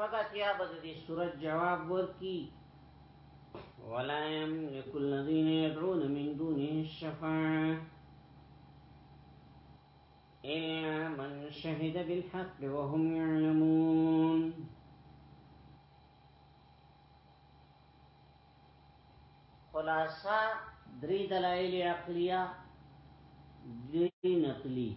شپږتیا به دې صورت جواب ورکي ولا يملك الذين يدعون من دونه الشفاعه إلا من شهد بالحق وهم يعلمون خلاصة دري دلائل عقلية دري نقلی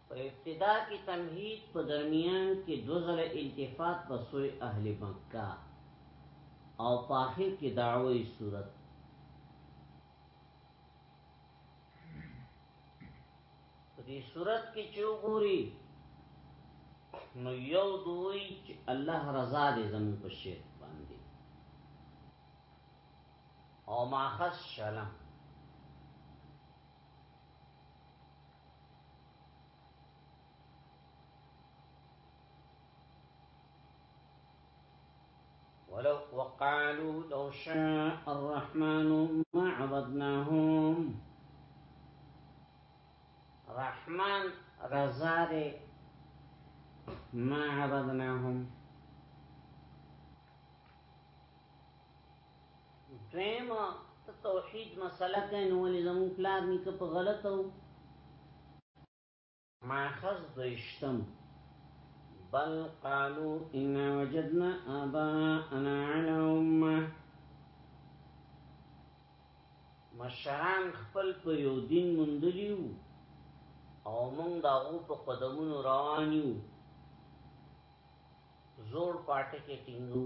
په ابتدا کې تمهید په درمیان کې دو ځله التفات په سوی اهل مکه او په اخر کې دعوی صورت په دې صورت کې چې وګوري نو یو دوی چې الله رضا دې زموږ په شرک باندې او ماخذ شلم ولو وقالوا لو شاء الرحمن ما عبدناهم رحمن رزاري ما عبدناهم دویمه ته توحید مسله کوي نو ولې زموږ پلار نیکه په غلطو ماخذ دویشتم بل قالو ان وجدنا آباءنا على امه مشران خپل په یو دین مندلیو او موږ دا غو په قدمونو روانیو زور پاټه کې ټینګو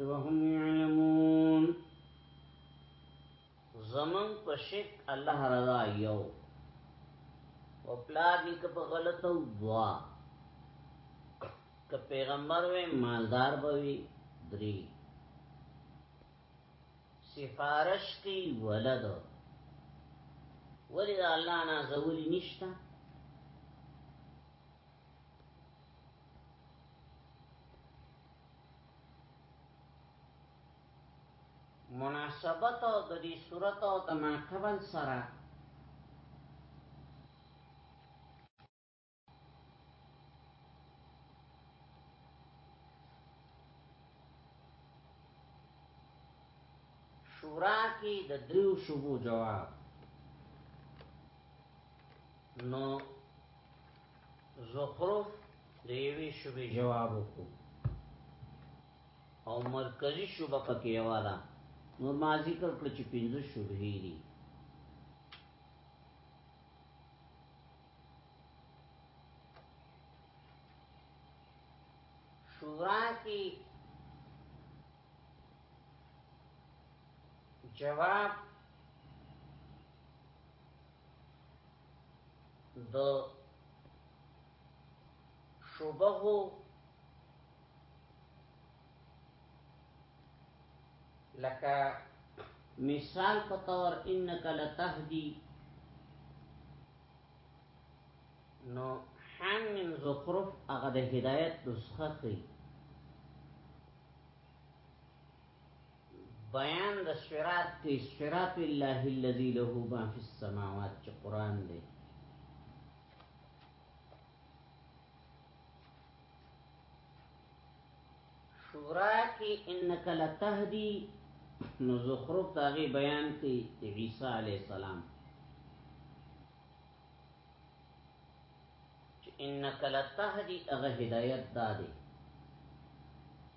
وهم يعلمون زمن په شک الله رضا یو او پلار نیک په غلطو دوا که پیغمبر وې مالدار بوي درې سفارش کی ولد ولی دا الله نه زولی نشتا مناسبت د دې صورت او د ماقبل سره شورا کې د دریو شوبو جواب نو زخرف د یوې شوبې جواب وکړو او مرکزی شوبه پکې یوا ده نور ما ذکر کړ چې پنځه شوبې دي شورا کې جواب د شوبهو لکه مثال په تور انک لتهدی نو حان من زخرف هغه د هدایت نسخه کوي بیان د صراط کې صراط الله الذي له ما في السماوات چې قران دی شورا کې انک لتهدی نو زخرف داغي بیان کې عیسی علی السلام چې انک لتهدی هغه هدایت دادی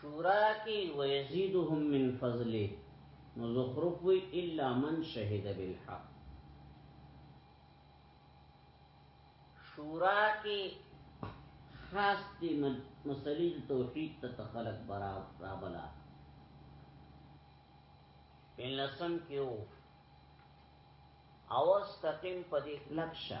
شورا کی ويزيدهم من فضله نو زخرف وی الا من شهد بالحق شورا کی خاص دی مسلی توحید ته خلق برا رابلا پین لسم کیو او استقیم پدی لکشا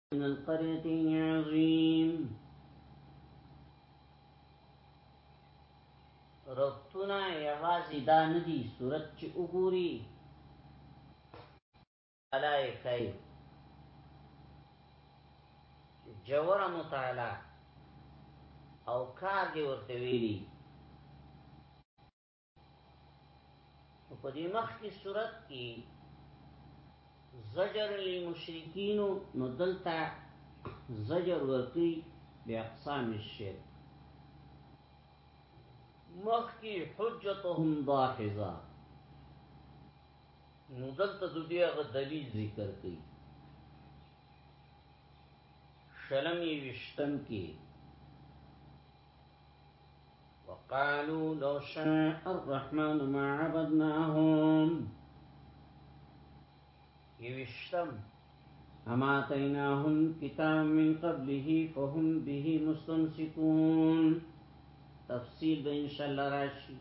من القرية العظيم ربطنا یوازی دا ندی صورت چی اگوری علائی کئی جور مطالعه او کار دی ورته ویلی په دې مخ کې صورت کې زجر للمشرکین نو دلته زجر ورکی به اقسام الشرک مخ کې حجتهم ضاحزه نو دلته د دې هغه دلیل ذکر کړي شلمی وشتم کې وقالو لو شاء الرحمن ما عبدناهم يوشتم اما تيناهم كتاب من قبله فهم به مستمسكون تفصيل ان شاء الله راشي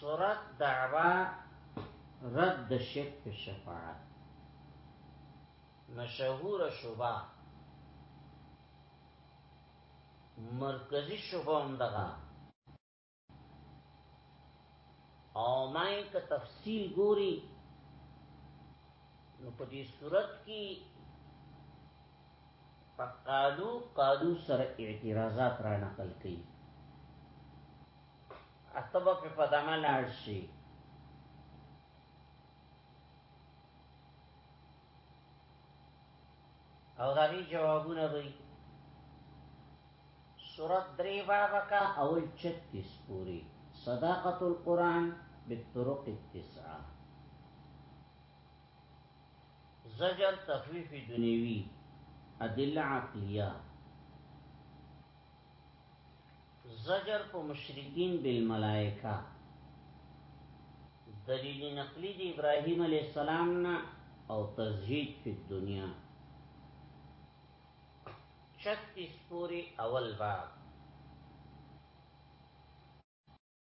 سورة دعوة رد شک في الشفاعة مشهوره شوبه مرکزی شوبه هم دغه او مای که تفصیل ګوري نو په دې صورت کې فقالو قالو سره اعتراضات را نقل کړي اتبا په پدامه لاړ شي او داغی جوابونه بی سورت دری بابا کا اول چتیس پوری صداقت القرآن بالطرق التسعه زجر تخویف دنیوی ادله عقلیه زجر په مشرکین بالملائکه دلیل نقلی دی ابراهیم علیہ السلام نا او تزهید فی الدنیا چتیس پوری اول باب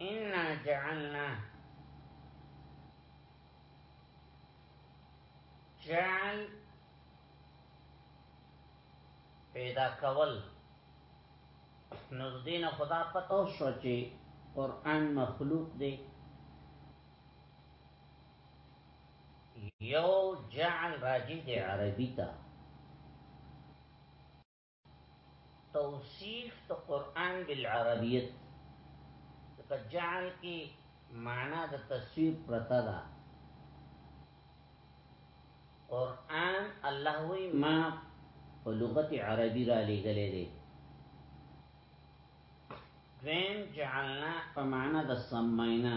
انا جعلنا جعل پیدا کول نو دین خدا پتو شو چې قران مخلوق دی یو جعل راجی دی عربی ته توصیف د قران بالعربیت په جعل کې معنا د تصویر پرتا ده قران الله وی ما په لغت عربی را لګلې دي دویم جعلنا په معنا د سمینا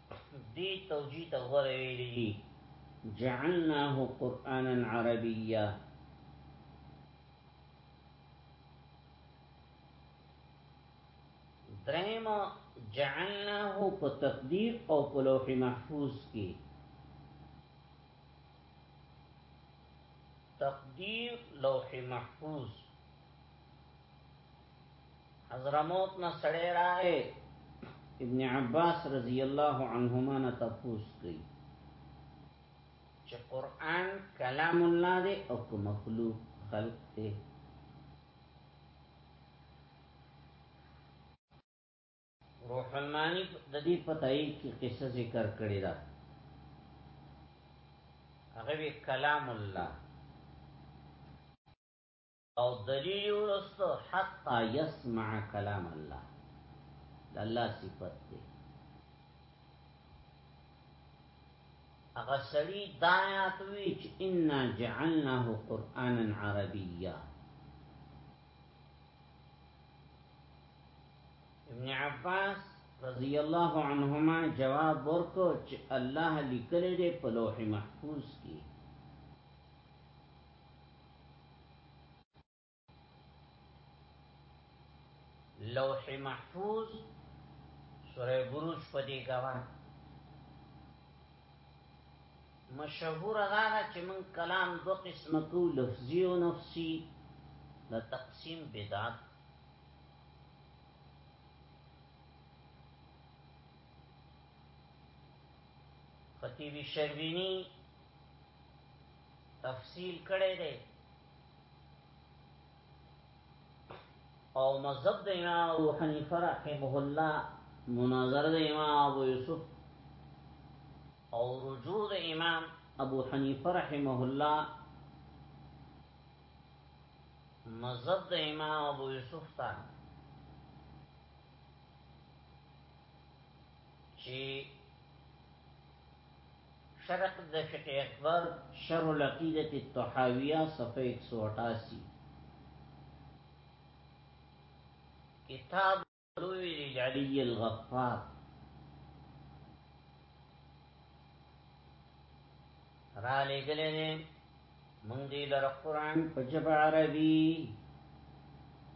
دی توجیه ته غره ویلی دی جعلناه قرآنا عربیه درم جعلناه په تقدیر او په لوح محفوظ کې تقدیر لوح محفوظ حضرموت نه سړی راغی ابن عباس رضی الله عنهما نه تاسو کوي چې قران کلام الله دی او که مخلوق خلق دی روح المانی د دې پتاي کې قصه ذکر کړی دا هغه کلام الله او دلیل ولستو حتا يسمع کلام الله د الله صفت دی هغه سړی دا آیات وی چې ان جعلناه قرانا عربيا ابن عباس رضی الله عنهما جواب ورکو چې الله لیکل دی په لوح محفوظ کې لوح محفوظ سوره بروج پدې گواه مشهور دا چې من کلام دو قسم کو لفظي او نفسي د تقسیم بدعت خطیب شربینی تفصیل کړی دی او مذهب د امام ابو حنیفه رحمه الله مناظره د امام ابو یوسف او رجوع د امام ابو حنیفه رحمه الله مذهب د امام ابو یوسف ته چی شرق د فقه اکبر شر العقیدت التحاویہ صفحه 188 کتاب روی للعلی الغفار را لګلې نه مونږ دې لره قران په جبه عربي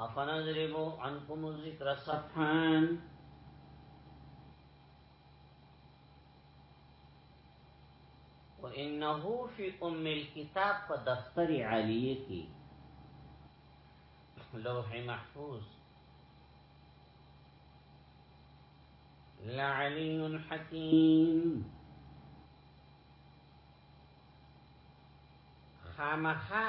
افنذرب عنكم الذكر صفحان وانه في ام الكتاب په عليك لوح محفوظ لعلي حكيم خامخا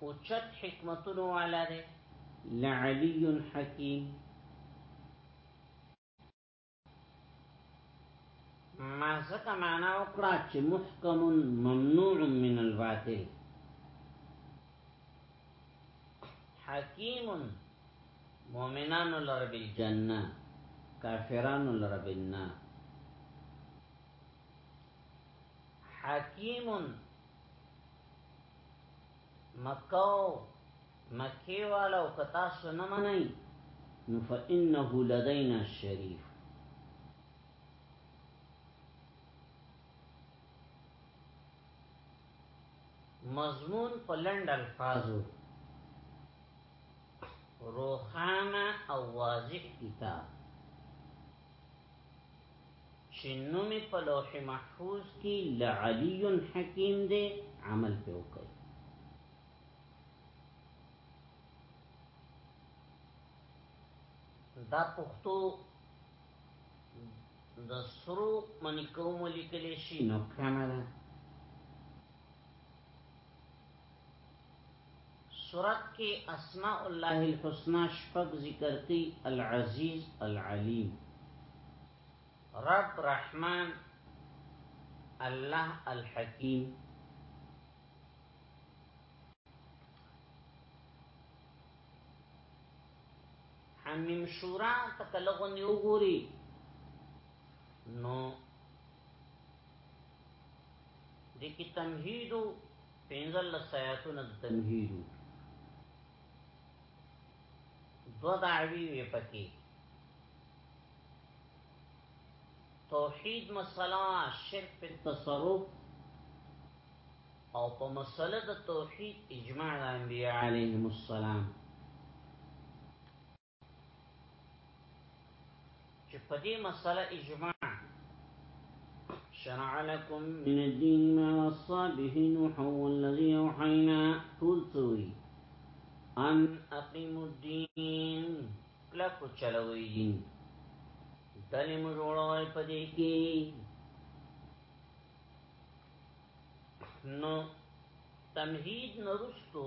اوچت حکمتونو والا دی لعلی حکیم ما زکه معنا وکړه چې محکم ممنوع من الباطل حکیم مؤمنان لرب الجنه کافران لرب النار حکیم مکو مکی والا او کتا سن منئی نو فإنه لدينا الشريف مضمون په لند الفاظو روخانه او واضح کتاب چې نوم په لوح محفوظ کې لعلی حکیم دی عمل په وکړي دا پښتو د سرو منی کوم لیکل شي نو کنه سورت کې اسماء الله الحسنا شپږ ذکر کوي العزیز العلیم رب رحمان الله الحکیم حمیم شورا تکلغون یو ګوري نو دکی تمهیدو پینزل سیاتون تمهیدو دو دعوی وی پکی توحید مسئلہ شرک پی تصرف او په مسله د توحید اجماع د انبیاء علیهم السلام چې په دې مسله اجماع شرع لكم من الدين ما وصى به نوح والذي اوحينا ټول څوي ان اقيموا الدين کله کو چلوي دین دلی مو جوړوي په دې کې نو تمهید نرستو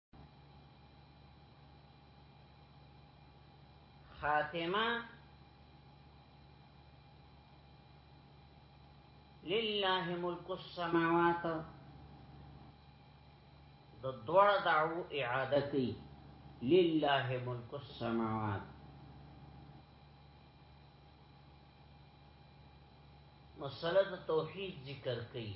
خاتمه لله ملک السماوات د دوړ دعو اعاده کوي لله ملک السماوات مسله د توحید ذکر کوي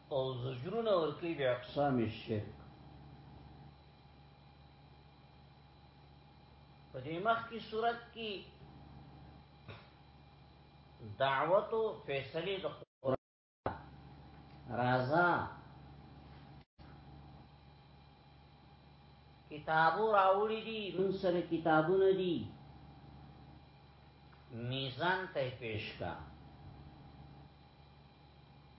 او زجرونه ورکی بی اقسام الشرک په دې مخ کی صورت کی دعوت او فیصله د قرآن رازا کتابو راوړي دي من سره کتابونه دي میزان ته پیش کا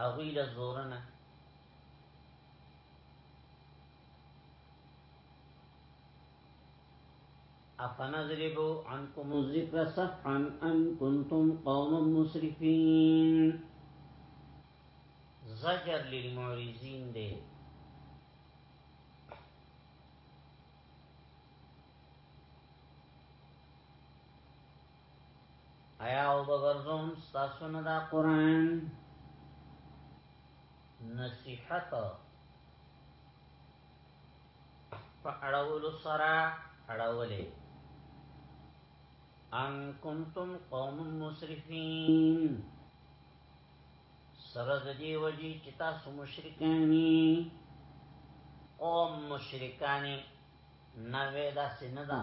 اغوی له زورنه افنظربو عنكم الذكر صفحا ان كنتم قوما مسرفين زجر للمعرضين ده ایا او بغرزم تاسو نه دا قران نصیحت په اړولو سره اړولې ان کنتم قوم مسرفین سره د دې وجې چې تاسو مشرکانی قوم مشرکانی نوې داسې نه ده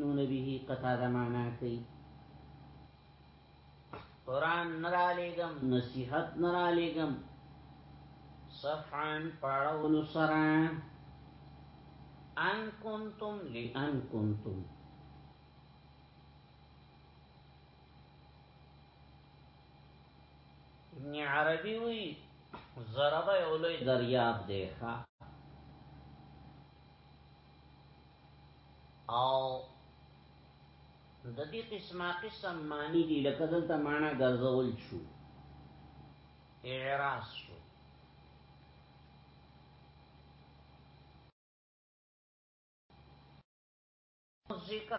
نون به قطاده معنا کوي قران نرالیګم نصیحت نرالیګم صفعن پاړولو سره ان کنتم لئن کنتم ابن عربی وی ضربه اولوی دریاب دیخوا او د دې قسمه قسم معنی دي لکه دلته معنا ګرځول شو اعراض شو ذکر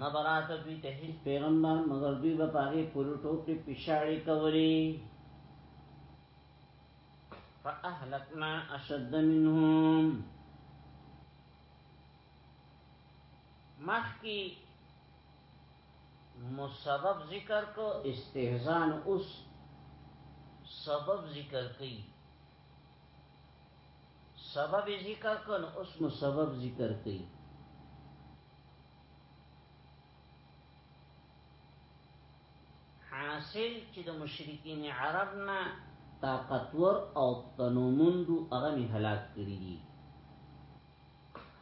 نبرات دوی ته هیڅ پیغمبر مگر دوی به پاغي پوری ټوکې پښاړي کولی فاهلكنا اشد منهم مخکی مسبب ذکر کو استهزان اوس سبب ذکر کئ سبب ذکر کن اوس مسبب ذکر کئ حاصل چې د مشرکین عرب نه طاقتور او تنومند هغه می هلاک کړی دي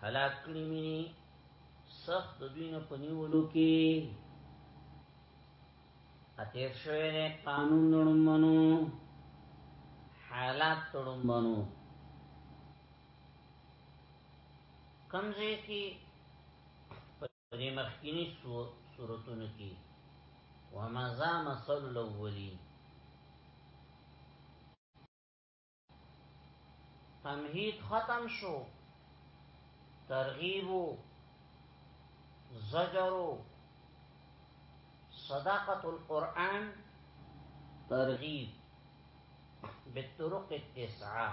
هلاک کړی می سخت دوی نه پنیولو کې اتیر شوی نه قانون نړمنو حالات تړمنو کم ځای کې په دې مخکینی صورتونو کې ومزا مثل الاولین تمهید ختم شو ترغیب و زجر و صداقت القرآن ترغیب بالطرق التسعه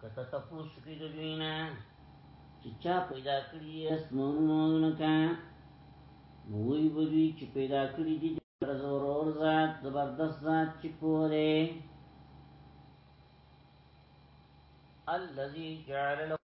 کته تپوس کی د دوی نه چې چا پیدا کړی اسمانونو نکا نو وی بدوی چې پیدا کړی دي پر زور اور ذات زبردست ذات چې پوره الذي جعل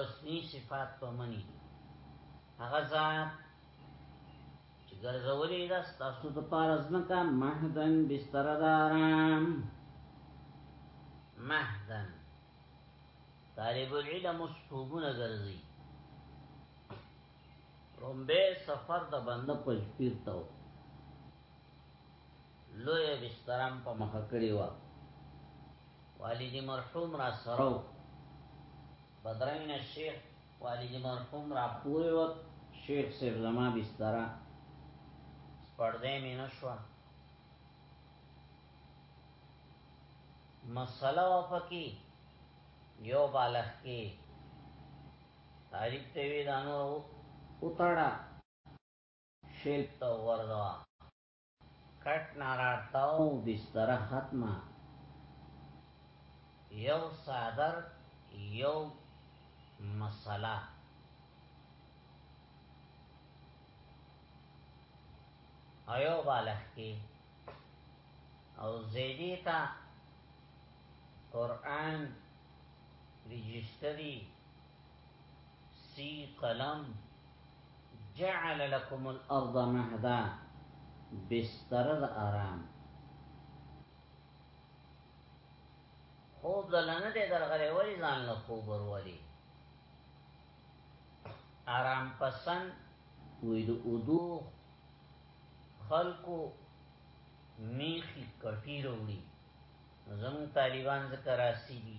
رسمی صفات په منی هغه ذات چې ګرځولې دا ستاسو د پاره ځمکه مهدن بستر دارام مهدن طالب العلم سپوګونه ګرځي رومبه سفر د بنده په شپیر تاو لوی بسترام په مخ کړی و والد مرحوم را سرو بدرنګ شیخ والد مرحوم را پوری وت شیخ صاحب زما بستر پردې مې نشو مسله وفقي یو بالغ کې طالب ته وی دانو وتاړه شیل ته وردا کټ نه راتاو بستره ختمه یو څادر یو مسله. او یو بالښت کې او زیدی ته قران رجستری سی قلم جعل لكم الارض مهدا بستر د آرام خوب دلنه دې درغلې ولی ځان له خوب ورولي آرام پسند وې د اودو خلکو میخي کټی وروړي زمون طالبان ذکر راسي دي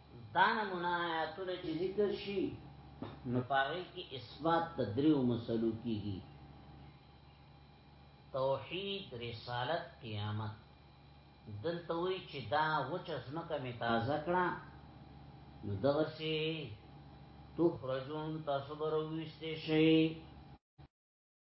دا نمونه آیاتونه چې ذکر شي نو پاره کې اثبات تدریو مسلو کیږي توحید رسالت قیامت دلته وی چې دا وچس مکه می تازه کړه نو دغه سي تخرجون تاسو برويستې شي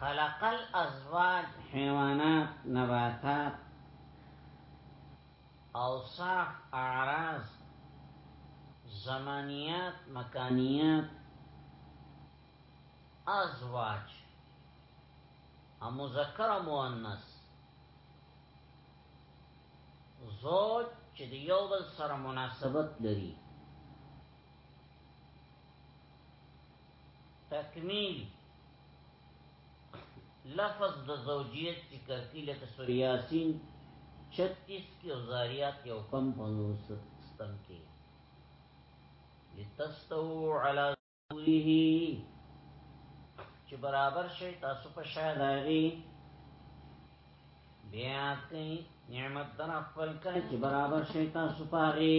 خلق الازواج حیوانات نباتات اوصاف اعراض زمانیات مکانیات ازواج او مذکر او مؤنث زوج چې د یو بل سره مناسبت لري تکمیل لفظ د زوجیت ذکر کی لکه سور یاسین 36 کې او زاریات یو کم پنوس ستم کې لتستو علی ذوره چې برابر شي تاسو په شان راغی بیا کوي نعمت در خپل کړ چې برابر شي تاسو پاره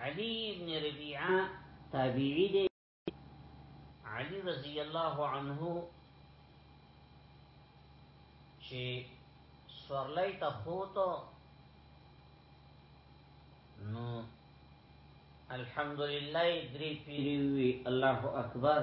علی ابن ربیعه تابعی دی علی رضی الله عنه چې سورلای ته خوته نو الحمدلله درې پیری وی الله اکبر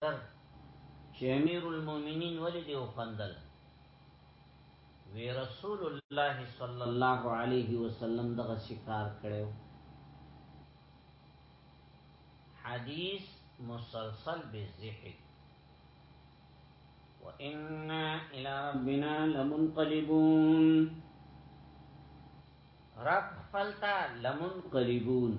چې امیر المؤمنین ولې دی وخندل وی رسول الله صلی الله علیه وسلم دغه شکار کړو حدیث مسلسل بالذکر وَإِنَّا إِلَى رَبِّنَا لَمُنْقَلِبُونَ رب فلتا لمنقلبون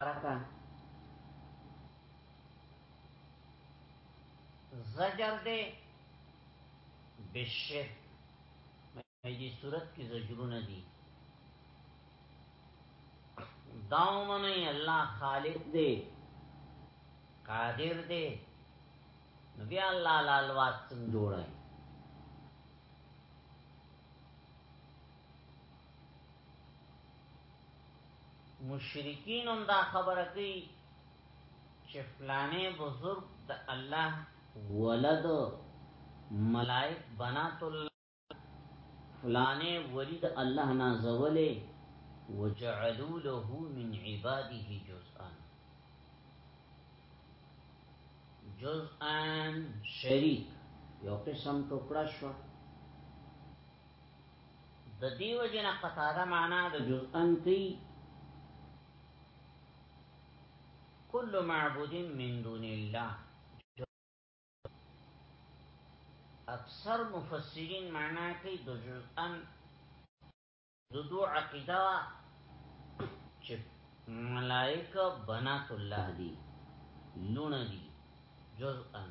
پرته زجر دے بشر ایدی صورت کی زجرون دی داومن اللہ خالق دے قادر دے نبی اللہ لالوات سنگ جوڑائی مشرکین هم دا خبره کوي چې فلانه بزرگ د الله ولد ملائک بنات الله فلانه ولید الله نازوله وجعلوا له من عباده جزءا جزءا شریک یو قسم ټوکړه شو د دیو جن قطاده معنا د جزءن کی کل معبود من دون الله اکثر مفسرین معنا کوي د جزءن د دو عقیده چې ملائکه بنات الله دي لونه دي جزءن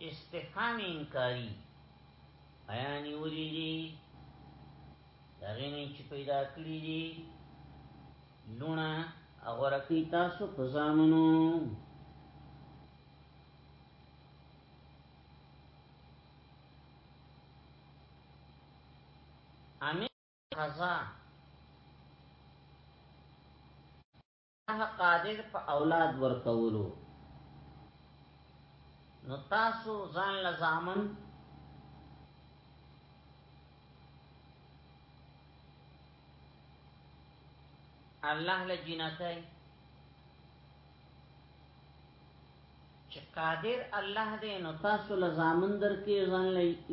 استفهام انکاری بیانی ولی دی دغینی چی پیدا کری دی لونه اغورکی تاسو پزامنو امین قضا الله قادر په اولاد ورکولو نو تاسو ځان لزامن الله له جنتای چې قادر الله دې نو تاسو لزامن درکې ځان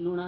لونه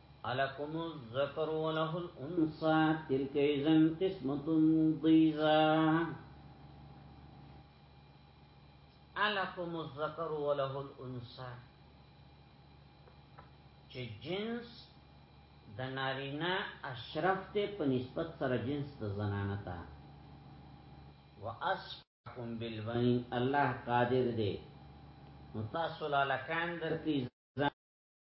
الکم الذکر وله الانسا تلک ایزن قسمت ضیزا الکم الذکر وله الانسا چې جنس د نارینا اشرف ته په نسبت سره جنس د زنانه تا واسفکم بالبنین الله قادر دی نو تاسو لاله کان درکې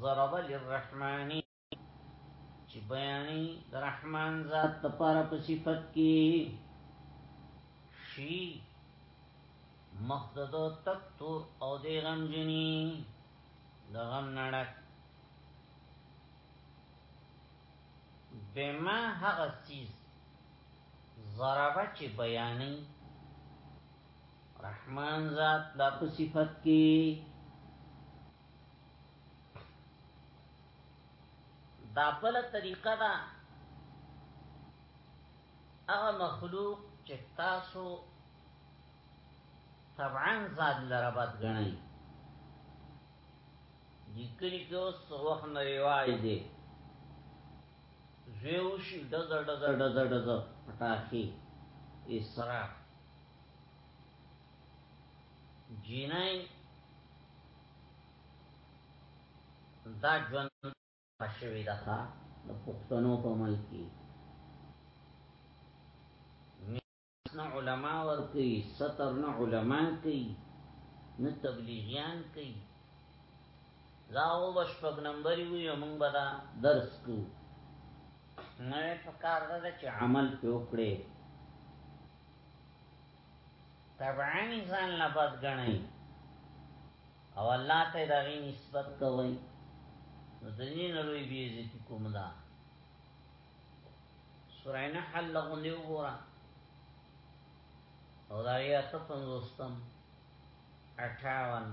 ضرب للرحمن چې بیانې د رحمان ذات د پاره په صفت کې شي مخدد تکتور او د غم جنې د غم نړک بما هغه سیز ضربه چې بیانې رحمان ذات د صفت کې دا بل طریقه ده هغه مخلوق چې تاسو طبعا ځان لره بد غنئ لیکلی کې اوس وخت نه ریوای دی زیوش دزر دزر دزر دزر پټاخی اسراف جینای دا ژوند پښوی ده د پښتنو په ملک کې نه علما ور کوي ستر نه علما کوي نه تبلیغیان کوي دا او بشپګ نمبر وي موږ به درس کو نه پکار ده چې عمل پیوکړي طبعا ځان لا بد غنئ او الله ته دغه نسبت کوي نو دني نه لوی بي عزت کوم دا سورې نه حل لغونی وګوره او دا یا ته پنځوستم 58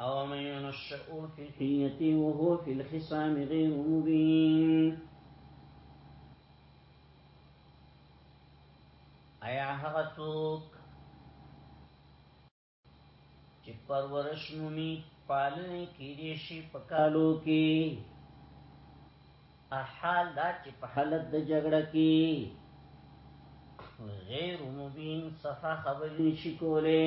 او من ينشأو فی الحیتی وهو فی الخصام غیر مبین ایا هغه څوک چې پرورش مومي پالنې کې دي شي په کالو کې احال دا چې په حالت د جګړه کې غیر مبین صفه خبرې شي کولې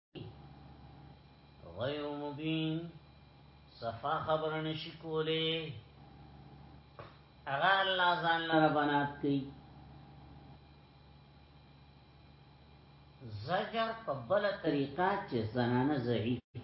غیر مبین صفا خبر نشی کولی اغا اللہ زان لر بنات کی زجر په بل طریقه چې زنانه ضعیف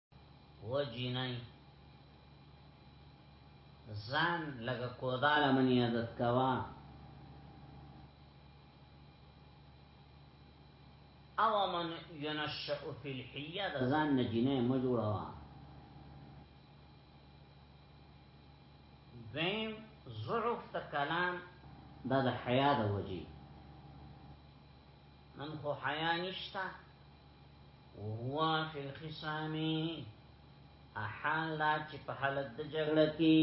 وجینای ځان لګه کوداله منی عادت کوا او من ينشأ في الحية د ځان نه جنې مو جوړوا زم ضعف ته کلام دا د حیا د وجي نن خو حیا نشتا وهو فی الخصام احال لا چې په حالت د جګړه کې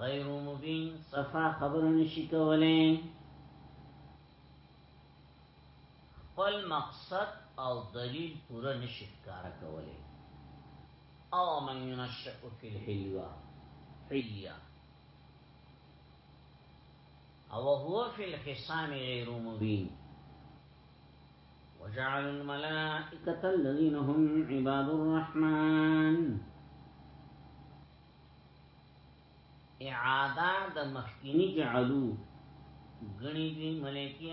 غیر مبین صفا خبر نشي کولای خپل مقصد او دلیل پوره نشي کار کولای او من ينشأ في الحلوه حليه او هو في الخصام غير مبين جعل الملائكة الذين هم عباد الرحمن دا مخکینی جعلو غني دي ملائكي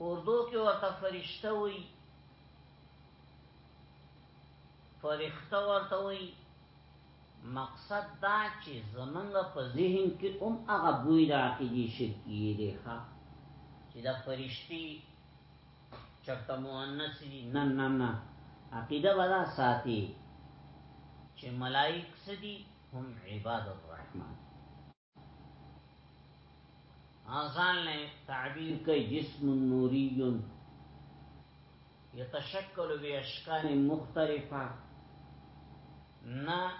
اردو کې ورته فرشته وي فرښته ورته وي مقصد دا چې زمنګ په ذهن کې هم هغه بوی د عقیدې شرکی دی ښا چې دا فرشتي چرته مؤنث دي نه نه نه عقیده ولا ساتي چې ملائک سدي هم عباد الرحمن ازان له تعبیر کوي جسم نوری يتشکل باشکال مختلفه نه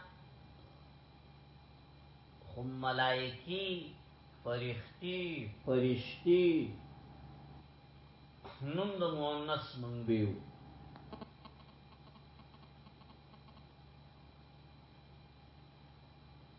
هم ملائکی فرشتي فرشتي نوم د مؤنث مونږ بیو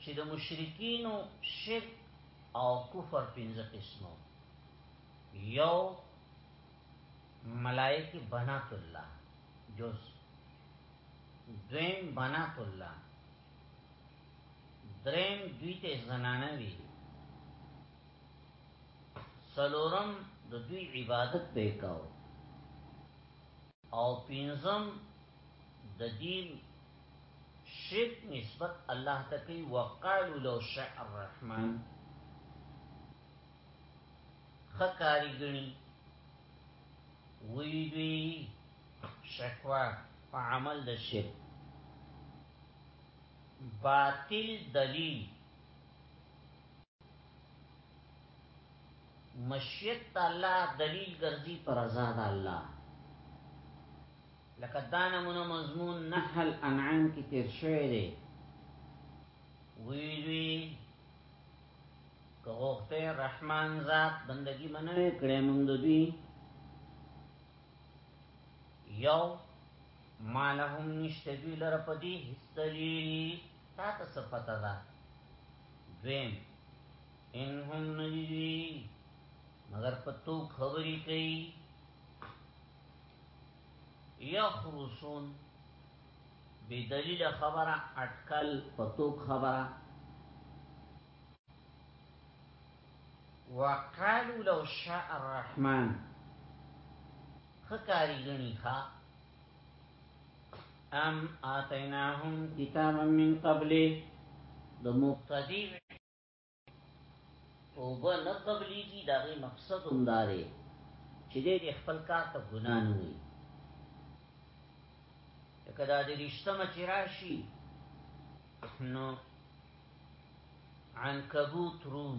چې د مشرکینو شرک او کفر پنځه قسمو یو ملائکه بنات الله جز دویم بنات الله دریم دوی ته زنانه وی سلورم د دوی عبادت به کاو او پنځم د دین شرک نسبت الله ته کوي وقالو لو شاء الرحمن خکاری گنی وی دوی شکوا په عمل د شرک باطل دلیل مشیت د الله دلیل ګرځي پر رضا د الله لکه دا نمونه مضمون نحل انعام کې تیر شوی دی ویلوی که غوخته رحمان ذات بندگی منوی کړی مونږ دوی یو ما لهم نشته دوی لره پدی هیڅ دلیل تا ته څه پته ده دویم ان هم نجدی مگر پتو خبری کئی یخرسون بی دلیل خبره اٹکل پتو خبره وقالو لو شاء الرحمن خکاری گنی خواه ام آتیناهم کتابا من قبل د مبتدی توبه نه قبلیږي دا غي مقصد هم داري چې دې خپل کار ته ګنا نه وي کدا دې رښتما چې راشي نو عنکبوت روم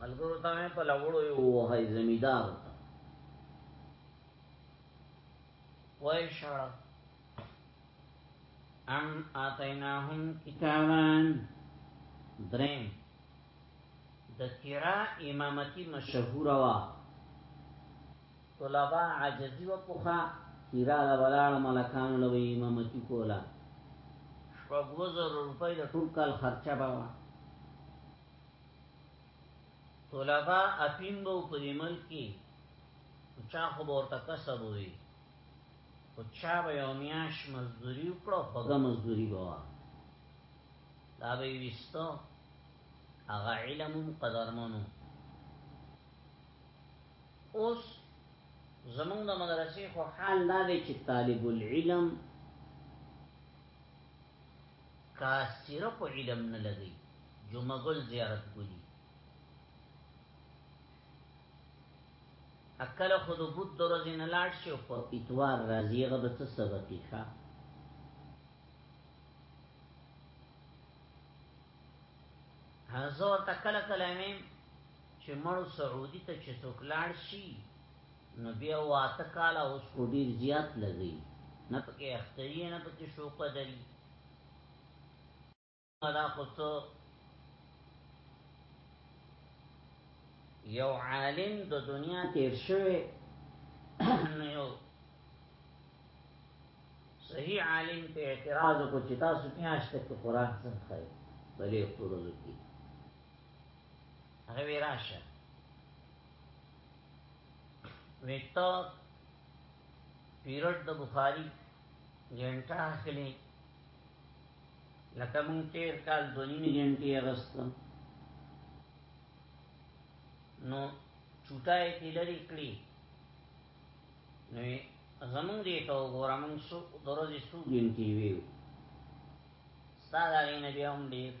ملګرو ته په لوړو یو وای زمیدار ته وای شړ ام اتیناهم کتابان درم د تیرا امامتی مشهور وا طلبا عجزی و پوخا تیرا د بلال ملکانو لوی امامتی کولا شپږ وزر روپۍ د ټول کال خرچه باوه طلبا اپیم بو په دې ملک کې چا خو ورته کسب وي او چا به یو میاش مزدوري وکړو خوږه مزدوري بوا دا به وستو هغه علم قدرمنو اوس زمونږ د مدرسې خو حال دا دی چې طالب العلم کا سیره خو علم نه لګی جمعه ګل زیارت ګلی اکل خود بود درز نه لاړ شي خو اتوار راځي هغه به څه سبقي ښه هزور تکل کلامیم چې مړو سعودي ته چې څوک لاړ شي نو بیا و اته کاله اوس خو ډیر زیات لګی نه پکې اختری نه پکې شو قدری دا خو څو یو عالم د دنیا تیر شوی نو یو صحیح عالم په اعتراض کو چې تاسو میاشت کې قران څنګه خای بلې قرضو کې هغه راشه ویتا پیرډ د بخاری ګنټه اخلي لکه مونږ تیر کال دوه نیمه ګنټه اغستم نو چوټای تی لري کړی نو زمون دی ته وګوره مونږ سو دروځي سو ګنټي ویو ستاره غینه بیا هم ډیر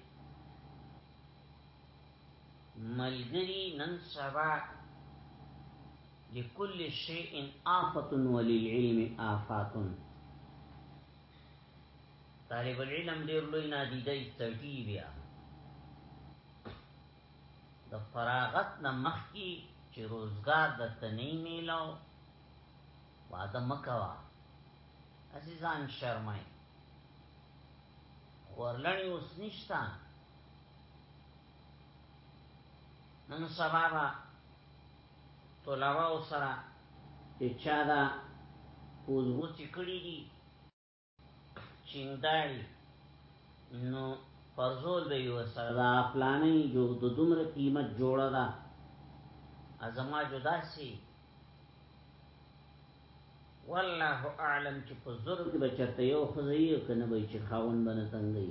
ملګری نن سبا لكل شيء آفة وللعلم آفات طالب العلم ډیر لوی نادیده تړي بیا د فراغت نه مخکي چې روزګار د تنې میلو واده مکوا عزیزان شرمای خورلنی اوس نشتا نن سبا به طلباو سره چې چا دا کوزغوڅې کړي دي چینګداري نو پرزول به یې ورسره دا پلانې جو د دومره قیمت جوړه ده ازما جدا سي والله اعلم چې په زور کې به چرته یو خزایي کنه به چې خاون بنه تنګي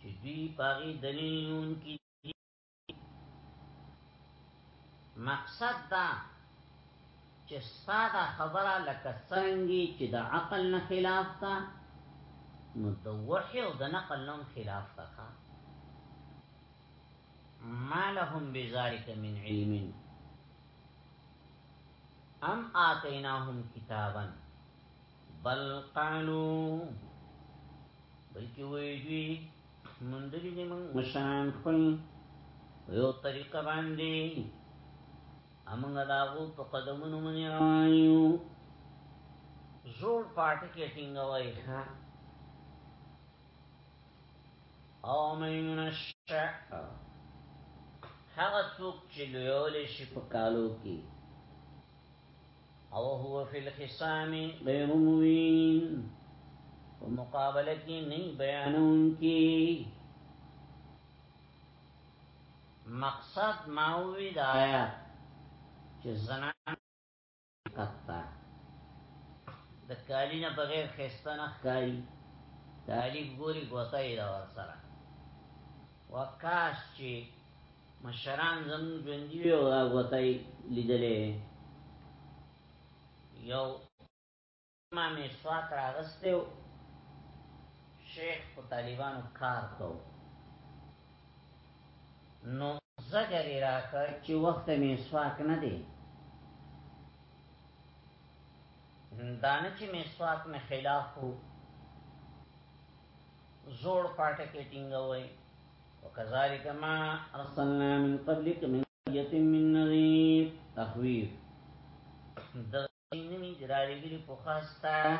چې دوی پاغي دلیل نیون کی مقصد دا چې ساده خبره لکه څنګه چې د عقل نه خلاف ده نو د وحي او د نقل نوم خلاف ده ما لهم بذلك من علم ام آتیناهم کتابا بل قالو بلکی وی دوی مندلی دی من مشران خپل یو طریقه باندی امنگ داغو پا قدمونو من روانیو زور پاٹی که تنگوائی خواه او من ینشع هغه څوک چې لویول شي په کالو کې او هو فی الخصام غیر مبین په مقابله کې نه بیانون کې مقصد ماوی د آیات چې زنان کتا د کالی نه بغیر خسته نه ښکاری تعلیب ګوري غوته یې دا ورسره وکاش چې مشران زم ژوندۍ او غوتای لیدلې یو ما می سوات راغستو شیخ په طالبانو کار کو نو زجر راکړ چې وخت می سوات نه دی دانه چې می سوات می خلاف وو زوړ پاټه کې ټینګوي وكذلك ما ارسلنا من قبلك من قريه من نذير تخويف دغنی درالیگلی پخاستا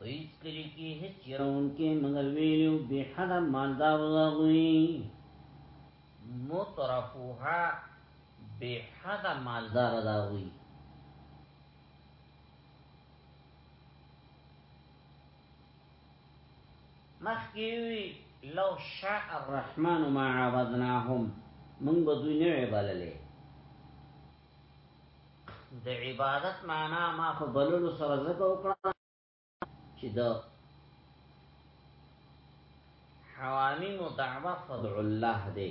ویس کلی کی هیچ یرون کې مگر ویلو بی حد مالدار لغوی مطرفوها بی حد مالدار لغوی مخکې وی لو شاء الرحمن ما عبدناهم مونږ به دوی نه بللې د عبادت معنا ما په بللو سره زکه وکړه چې د حوامیم دعوه فضع الله دی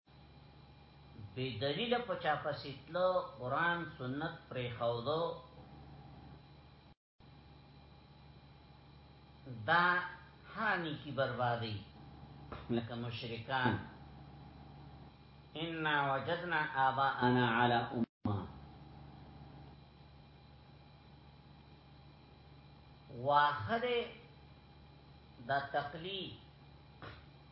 بی دلیل په چا پسې تلو قران سنت پرې خودو دا هانی کی بربادی لکه مشرکان ان وجدنا آباءنا على امه واخره دا تقلید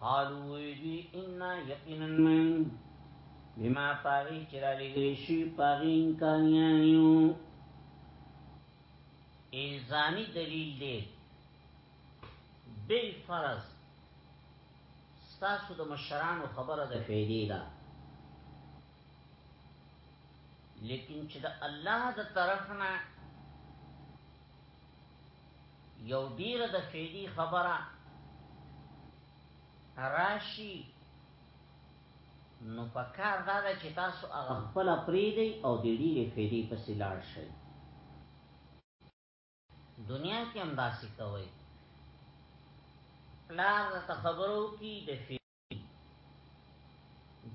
قالو ویدی انا یقینا من بما پاغی چرا لگلی شی پاغی انکاریانیو الزامی دلیل دی بل فرض ستاسو د مشرانو خبره د فیدی ده لیکن چې د الله د طرفنا یو ډیر د فیدی خبره راشي نو پکار دا ده چې تاسو هغه خپل پری دی او د ډیره فیدی په سیلار شي دنیا کې هم داسې کوي پلار ته خبرو کې د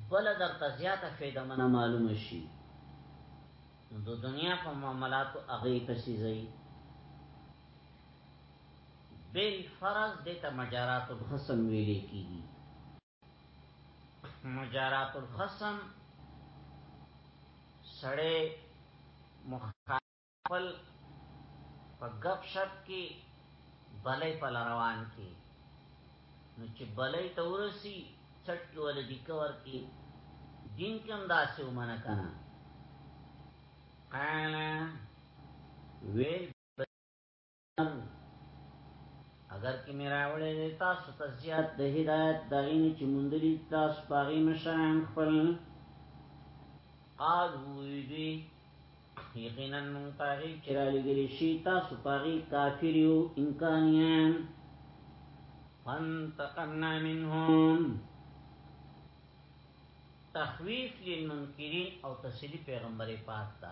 بل درته زیاته فایده منه معلومه شي نو د دنیا په معاملاتو هغه پسې ځي بل فرض د ته مجارات الخصم ویل کیږي مجارات الخصم سړې مخ خپل په غب شپ کې بلې په روان کې نو چې بلې ته ورسی چټ کې ول دي کور کې دین کوم داسې ومنه کنه قال ویل اگر کې مې راوړې تاسو ته زیات د هدایت دغې نه چې مندلې تاسو پاغې مشران خپل قالو دوی یقینا مون پاغې چې را لګلې شي تاسو پاغې کافر یو امکانیان فانتقمنا منهم تخویف للمنکرین او تسلی پیغمبر پاک ته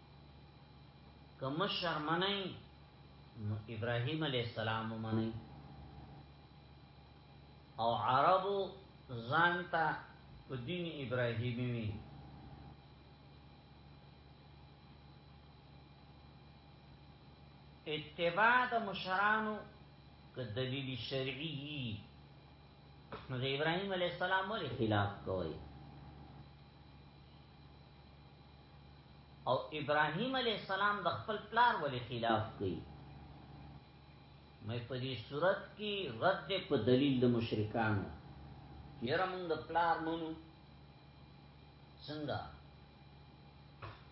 کوم شرمنه نو ابراهيم عليه السلام منه او عربو ځانتا په دین ابراهیمی وی اتباع د مشرانو که دلیل شرعی نو د ابراهیم علی السلام ولې خلاف کوي او ابراهيم عليه السلام د خپل پلار ولې خلاف کوي مې په دې صورت کې رد په دلیل د مشرکانو یره موږ د پلار مونږ څنګه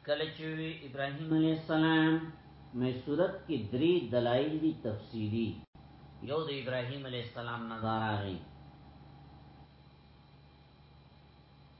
کله چې ابراهيم عليه السلام مې صورت کې درې دلایل دي تفصیلی یو د ابراهيم عليه السلام نظر راغی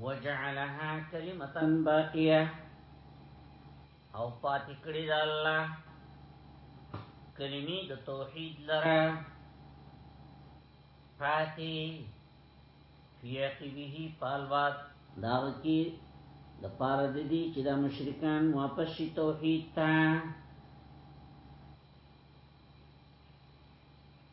وجعلها کلمتا باقیه او پاتې کړی د الله کلمې د توحید لره پاتې فی عقبه پالوات داو کی د پاره د دې چې د مشرکان واپس شي توحید ته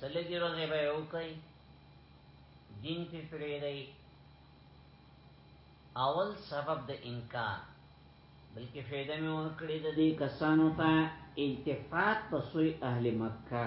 سلګي روزه به یو کوي دین په پرې دی اول سبب د انکار بلکې فایده مې ورکړې د دې کسانو ته التفات په سوی اهل مکه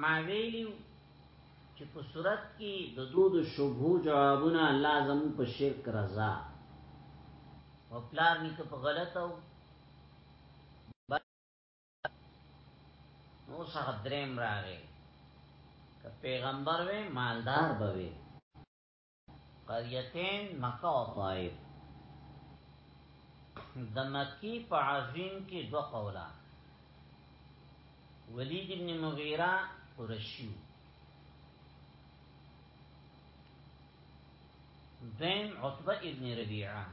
ما ویلیو چې په صورت کې د دود شبهو جوابونه الله زمو په شرک رضا او پلار نیکه په غلطو نو څنګه دریم راغی که پیغمبر وې مالدار بوي قريتين مکه او طائف د مکی په عظیم کې دو قولا ولید ابن مغیره قرشیو دین عطبه ابن ربیعه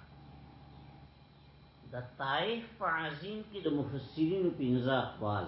د طائف په عظیم کې د مفسرینو پنځه اقوال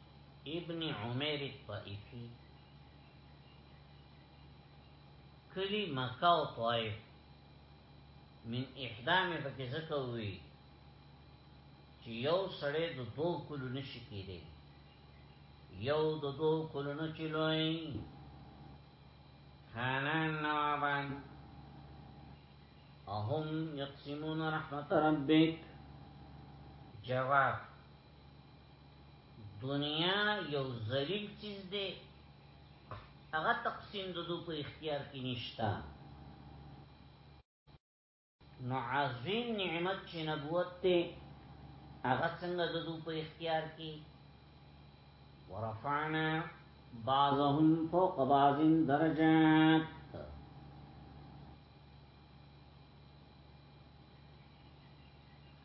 ابن عمر الطائفی کلی مکه او طائف من احدامه پکې زکه وی چې یو سړی د دوه کلو نشي کېده یو د دوه کلو نه چلوي حنان نوابان اهم یقسمون رحمت ربک جواب دنیا یو ذلیل چیز دی هغه تقسیم د دو په اختیار کې نشتا نو عظیم نعمت چې نبوت ته هغه څنګه د دو په اختیار کې ورفعنا بعضهم فوق بعض درجات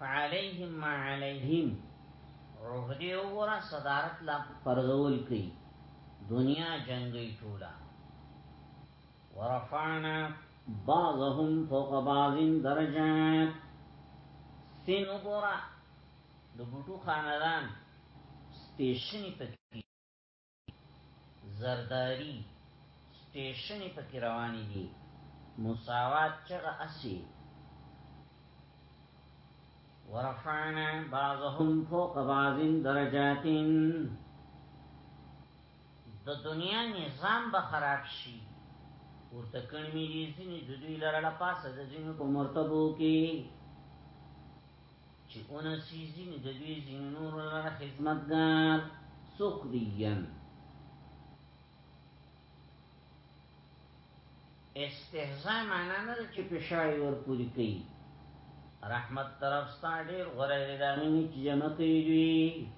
فعليهم ما عليهم عهده وګوره صدارت لا پرځول کوي دنیا جنگي ټولا ورفعنا بعضهم فوق بعض درجات سین وګوره د بوټو خاندان سټیشن پکې زرداری سټیشنې پکې روانې دي مساوات چغه اسی ورفعنا بعضهم فوق بعض درجات د دنیا نظام به خراب شي ورته کړي مې دي ځینې د دوی لره له پاسه د ځینو په مرتبو کې چې اونه سیزی نو د دوی ځینو نور لره خدمتګار سخریا استهزاء معنا نه ده چې پښای ور پوری کوي رحمت طرف ستا ډیر غره دی دا مینه چې جمع کوي دوی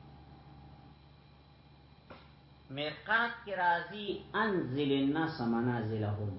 مرقات کی رازی انزل الناس منازلهم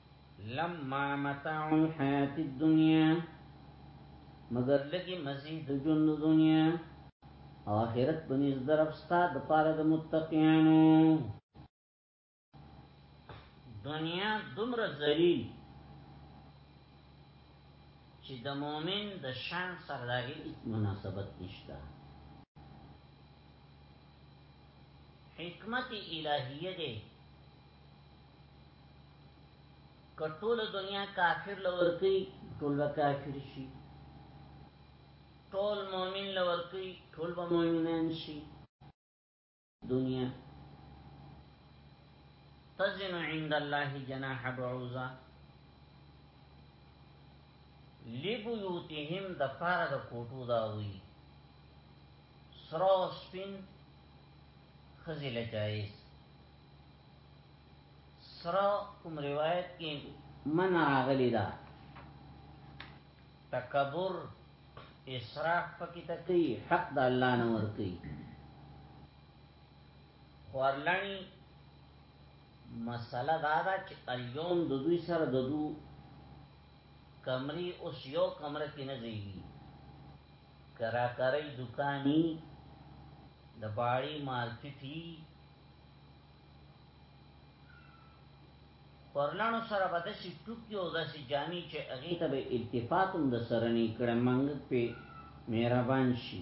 لما متاع الحیات الدنیا مگر لګي مزید جون دنیا او آخرت بنز درف ستا د پاره د متقینو دنیا دومره ذلیل چې د مؤمن د شان سره دغه مناسبت نشته حکمت الهیه دی کټول دنیا کافر لور کوي ټول به کافر شي ټول مؤمن لور کوي ټول به مؤمنان شي دنیا تزن عند الله جناح بعوزه لبیوتهم د پاره د کوټو دا وی سرو سپین خزل جایز سره کوم روایت کې من راغلی دا تکبر اسراف پکې تکي حق د الله نه ور کوي خورلانی مسله دا ده چې الیوم د دوی سره د دوی کمرې اوس یو کمره کې نه ځایږي کراکرۍ دکاني د باړی مارکیټي ورنانو سره به داسې ټوکی او داسې جامې چې هغې ته به التفات هم د سره نه کړی منګک پې مهربان شي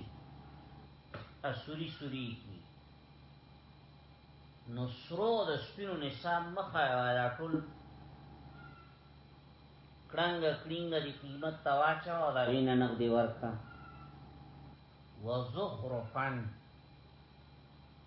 اسوري سوري کی نو سرو د سپینو نصاب مخه دا ټول کړنګ کړنګ دی قیمت تواچا او دا غینه نقدي ورکا وزخرفن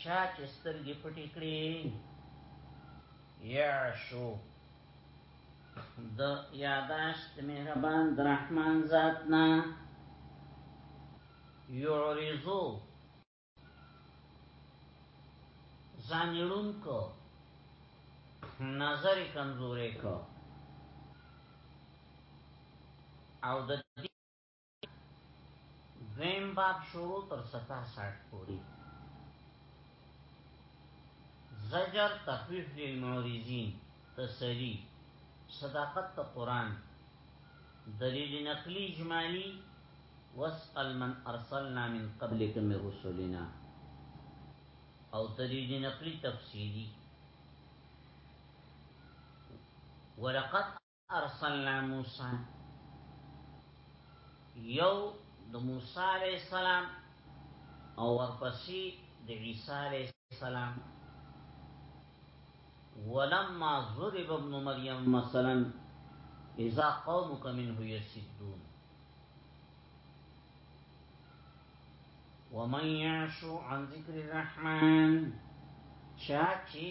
چا چې سترګې پټې کړې یا شو د یاداشت مهربان درحمان ذاتنا یعرضو زانیړون کو نظر کمزورې کو او د دویم باب شروع تر ستا ساٹھ پوری زجر تخویف للمعرضین تسری صداقت تا قرآن دلیل نقلی اجمالی واسأل من ارسلنا من قبلك من رسولنا او دلیل نقلی تفصیلی ولقد ارسلنا موسی یو د موسی علیہ السلام او ورپسې د عیسی علیہ السلام ولما ضرب ابن مریم مثلا اذا قومك منه يسدون ومن يعش عن ذكر الرحمن شاكي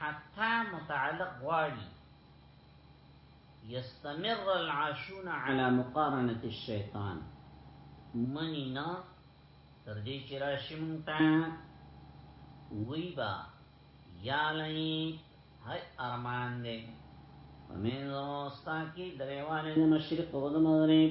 حتی متعلق غواړي یستمر العاشون علی مقارنه الشیطان منی نه تر دې چې راشي مونږ ته وی با یا لئی هی ارمان دې ومن زموستا کی دریوانه د مشرق او د مغرب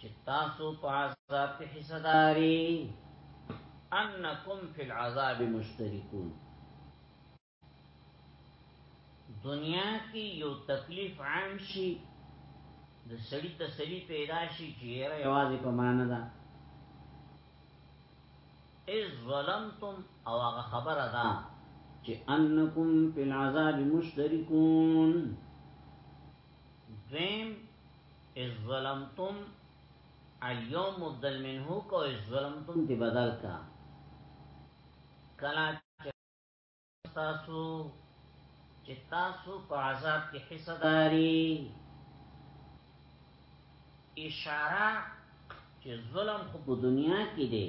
چې تاسو په عذاب کې حصہ داري انکم فی العذاب مشترکون دنیا کې یو تکلیف عام شي د سړی تسلی پیدا شي چې یوازې په معنا ده اذ ظلمتم او هغه خبره ده چې انکم فی العذاب مشترکون دویم اذ ظلمتم ایوم مبدل منه کو اذ ظلمتم دی بدل کا کلا تاسو چې تاسو په عذاب کې حصداري اشاره چې ظلم خو په دنیا کې دی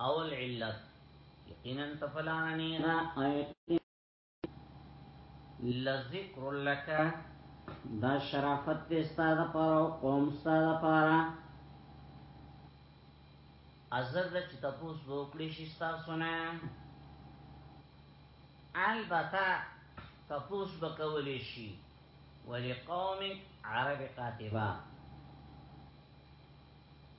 اول علت یقینا تفلانا نیغا لذکر لکا دا شرافت دې ستاده پاره او قوم ستاده پاره ازر د چې تاسو وکړي شي تاسو نه البته تاسو به کولې شي ولقوم عرب قاتبه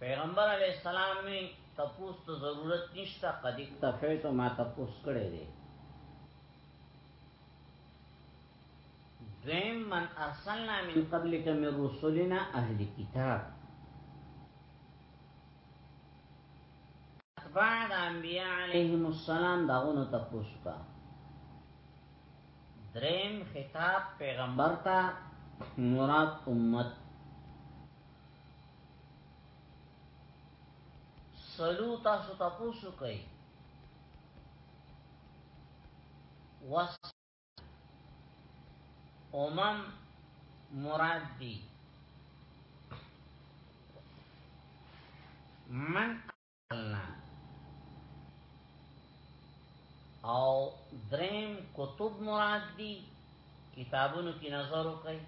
پیغمبر علی السلام می تپوس ته ضرورت نشته قد اکتفیتو ما تپوس کړی دی دویم من ارسلنا من قبلک من رسولنا اهل کتاب بعد انبیاء علیهم السلام داغونو تپوس کا دریم خطاب پیغمبر ته مراد امت سلو تاسو تاسو کوي وس امم مراد دی من او دریم کتب مراد دی کتابونو کی نظر وکړئ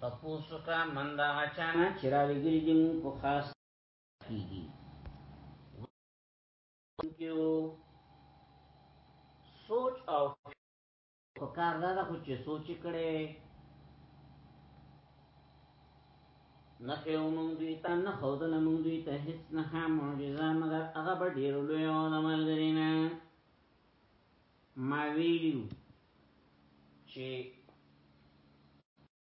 تپوسو کا من دا غچانا چرالی گری دی مون کو خاص کیگی کیو سوچ او په کار دا خو چې سوچ کړي نه یو مونږ دوی ته نه خود نه مونږ دوی ته هیڅ نه هم معجزه مگر هغه به ډیر لوی او د ملګری نه ما ویلو چې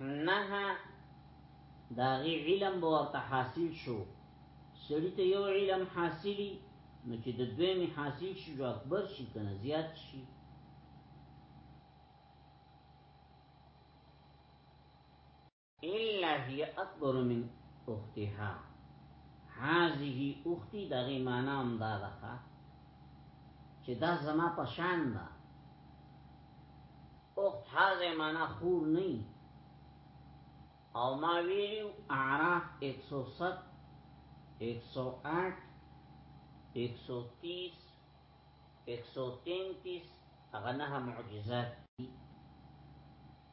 نه داغي علم به ورته حاصل شو سړی ته یو علم حاصلی نو چې د دویمه حاصل شي جو اکبر شي کنه زیات شي الا هي اکبر من اختها هذه اختي دغه معنا هم دا ده چې دا زما په شان ده اخت هذه معنا خور نه او ما ویلو اعراف 107 108 130 133 هغه نه معجزات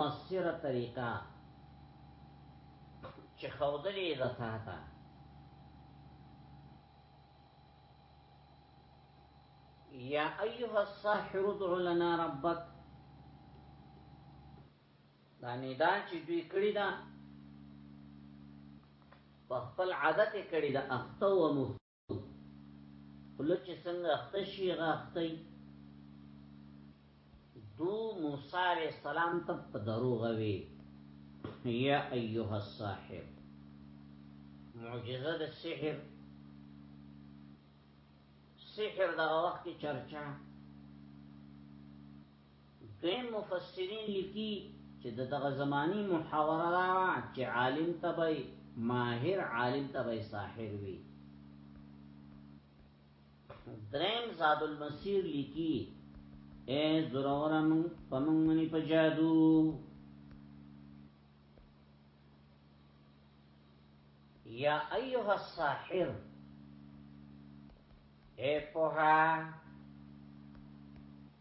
موثره طریقه چې ښودلې یې ده تا ته یا ایها الساحر ادع لنا ربک دا ندا چې دوی کړی دا په خپل عادت کړی دا اخته و مخ خوله چې څنګه اخته شي هغه اخته وي دو موسی علیه السلام ته په دروغه وي یا ایها الصاحب معجزه د سحر سحر دغه وخت کې چرچا دویم مفسرین لیکي چې د دغه زمانی محاوره دا وه چې عالم ته به ماهر عالم ته به ساحر وي دریم زاد المسیر لیکي اے زرورم پمنګنی په جادو یا ایها الساحر اے پوها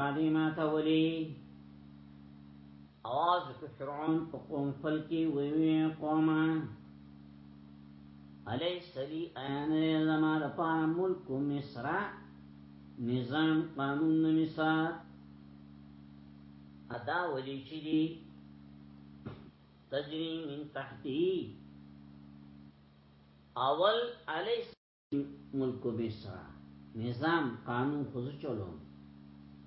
باندې ما ته ولي اواز په فرعون په قوم خپل کې وی وی قومه علی سلی ایان زما د پاره ملک مصر نظام قانون مصر ادا ولی چی دی تجری من تحتی اول علی ملک مصر نظام قانون خود چلو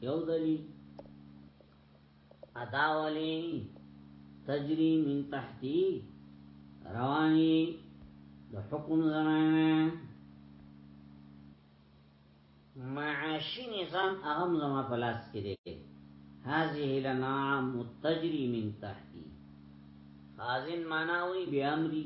یو دلی ادا ولی تجری من تحتی روانی د حکم زمانه معاشی نظام اغم زما پلاس کې دی هذه لنعم تجری من تحتی خازن معناوی بیامری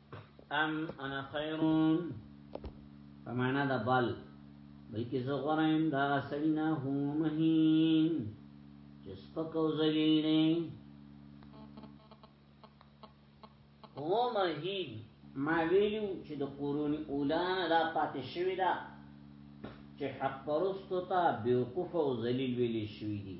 ام انا خیرون فمانا دا بل بلکې زه غواړم دا سړینا هو مهین چې سپکو ذلیل نه هو مهین ما ویلو چې د قرون اولا دا پاتې شوی دا چې حق پرستو ته بیوقوف او ذلیل ویل شوی دی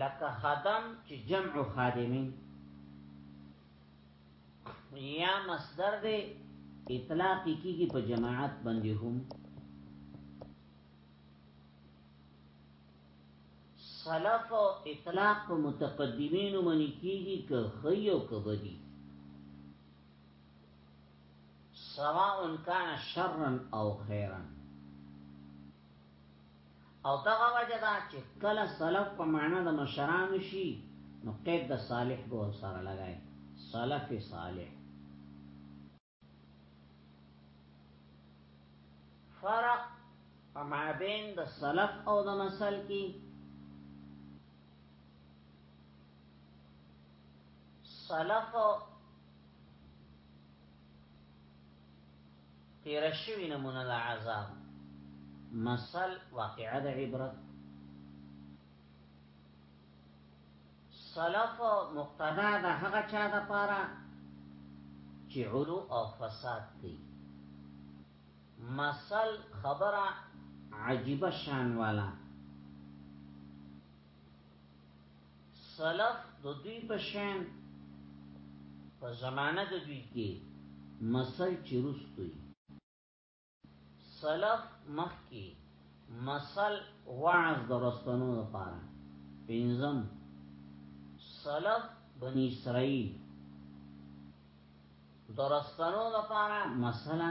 لکه خدم چې جمع خادمین یا مصدر دی اطلاق کیږي په جماعت باندې هم سلف او اطلاق په متقدمینو باندې کیږي که خیو کبدی سواء کان شرا او خیرا او دغه وجه دا چې کله سلف په معنا د مشرانو شي نو قید د صالح به سره لګای سلف صالح فرق په مابین د سلف او د مسل کې سلف تیر شوی نمونه د عذاب مثل واقعه د عبرت سلف مقتدا د هغه چا د پاره چې علو او فساد کوي مثل خبره عجیب شان والا سلف د دوی په شان په زمانه د دوی کې مسل چروستوي سلف مخکي مسل وعظ درستنو لپاره پنځم سلف بني اسرائيل درستنو لپاره مثلا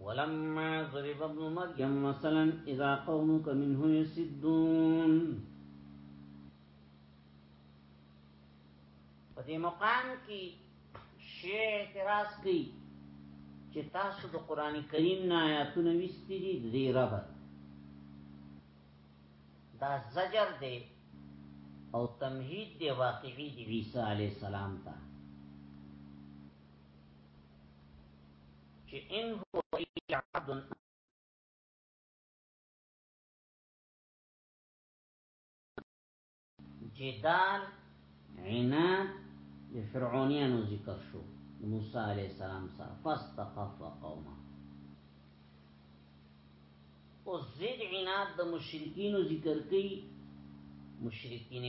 ولما ضرب ابن مريم مثلا اذا قومك منه يسدون په دې مقام کې شی اعتراض کوي چې تاسو د قران کریم نه آیاتونه وستې دي د رب دا زجر دی او تمهید دی واقعي دی عیسی علی السلام ته چې ان هو الا عبد جدال عناد د فرعونانو ذکر شو موسی علی السلام سره فاستخف قومه او زید عناد د مشرکین ذکر کوي مشرکین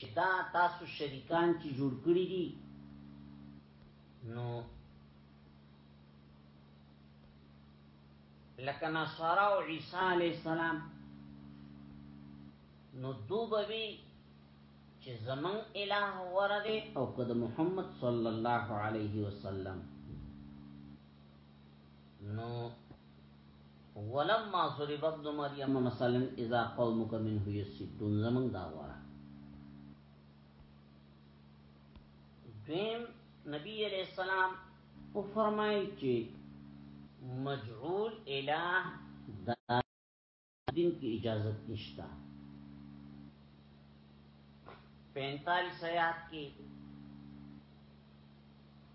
چې دا تاسو شریکان چې جوړ کړی دي نو لکه نصارا او عیسی علی السلام نو دوبوی چې زمون الہ ورده او کده محمد صلی الله علیه وسلم نو ولما ضرب ابن مریم مثلا اذا قومك منه يسدون زمنګ دا وره دویم نبی علیہ السلام او فرمایي چې مجعول الہ د دین کی اجازه نشته 45 آیات کې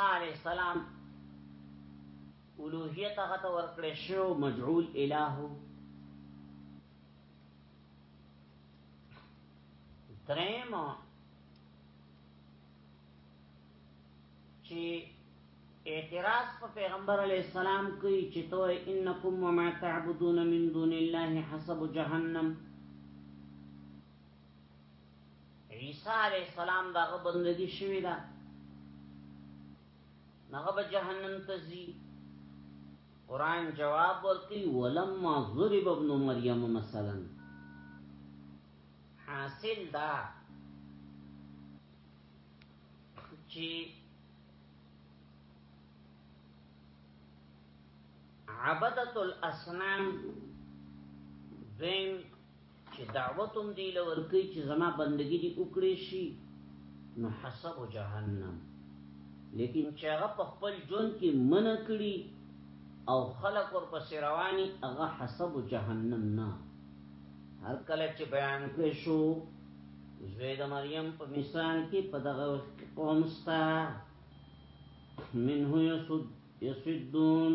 علیہ السلام اولوہیت هغه ته ورکړې شو مجعول الہ دریم چې اعتراض په پیغمبر علی السلام کوي چې تو انکم وما تعبدون من دون الله حسب جهنم عیسی علیہ السلام داغه بندگی شوی دا نغه به جهنم تزي قران جواب ورکي ولما ضرب ابن مریم مثلا حاصل دا چې عبدت الاسنام دین چې دعوت هم دی لور کوي چې زما بندگی دی وکړي شي نو حسب جهنم لیکن چې هغه په خپل ژوند کې من کړی او خلق ور پس رواني هغه حسب جهنم نه هر کله چې بیان کړی شو زید مریم په مثال کې په دغه قوم ستا منه یسد یسدون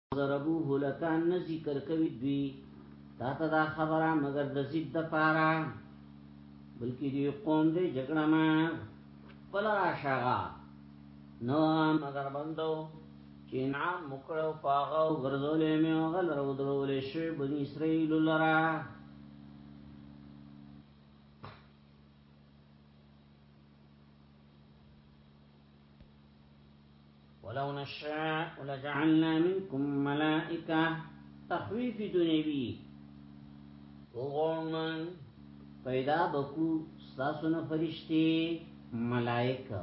ضربوه لك نه ذکر کوي دوی تا ته دا خبره مگر د ضد د پاره بلکې دی قوم دی جګړه ما پلا شغا نو مگر بندو چې نام مکړو پاغو ګرځولې مې غل رو درولې شی بنی اسرائیل لرا ولو نشاء لجعلنا منكم ملائکه تخویف دنیوی وغومن پیدا بکو ستاسو نه فرشتي ملائکه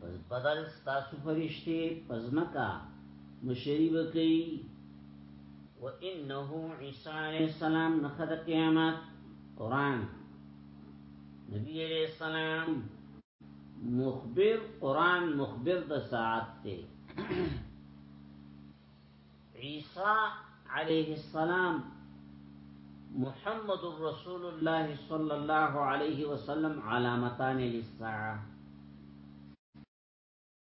پس بدل ستاسو فرشتي پزمکا مشری بکی و انه عیسی علیہ السلام نخد قیامت قرآن نبی علیہ السلام مخبر قرآن مخبر د ساعت دی عیسی علیه السلام محمد رسول الله صلی الله علیه وسلم علامتان للساعه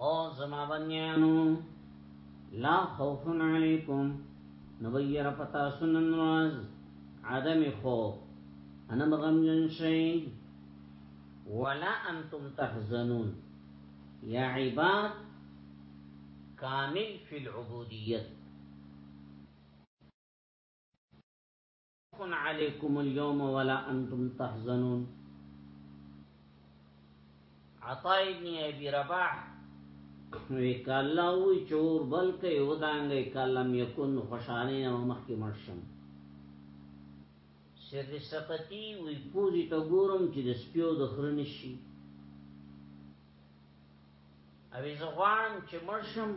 او زما بنيانو لا خوف عليكم نبیر پتا سنن راز عدم خوف انا مغم جنشي ولا انتم تحزنون يا عباد كامل في العبوديه کن علیکم اليوم ولا انتم تحزنون عطا ابن ابي رباح وی کالا وی چور بلکې ودانګې کالا میکون خوشاله نه مخکې مرشم سر سقتی وی پوزی تا ګورم چې د سپیو د خرنشي اوی زغوانم چې مرشم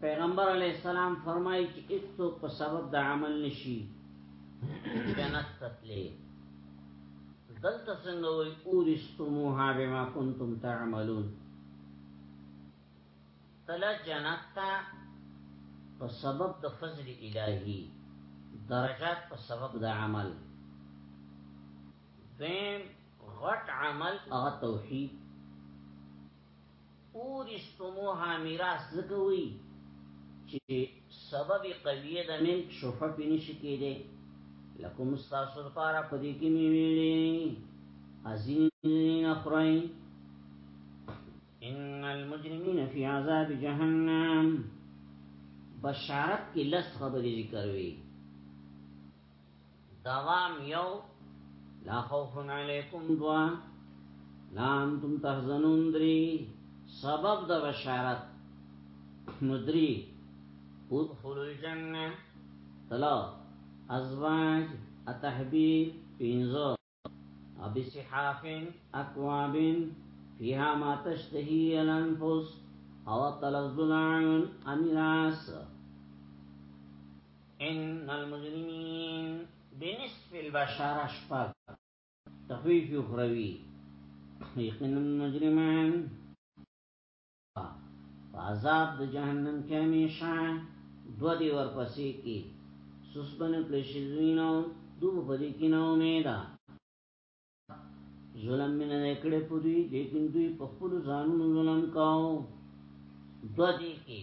پیغمبر علی السلام فرمایي چې ایتو په سبب د عمل نشي جنت تتلې دلته څنګه وي اورستموها بما كنتم تعملون تلا جنت تا په سبب د فضل الهي درجات په سبب د عمل دیم غټ عمل هغه توحید اورثتموها میراث زکوي چې سبب قویه د من شفه پې نشي کېده لکم ستاسو لپاره په دې کې مې ویلې ازین اخرین ان المجرمین فی عذاب جهنم بشارت کې لس خبرې ذکر وي دوام یو لا خوف علیکم دوا لا انتم تحزنون دری سبب د بشارت مدری ادخلوا الجنه طلاق ازواج التحبير بينزو بصحاف اكواب فيها ما تشتهي الانفس او تلذ العيون امراس ان المجرمين بنصف البشر اشفاق تخفيف اخروي يقن المجرمان عذاب د جهنم کې همیشه دو دی ورپسې کې سسبن پلشیزوینو دو په دې کې نه امیدا ظلم من نه کړې پوری لیکن دوی په خپل ځانونو ظلم کاو دو دی کې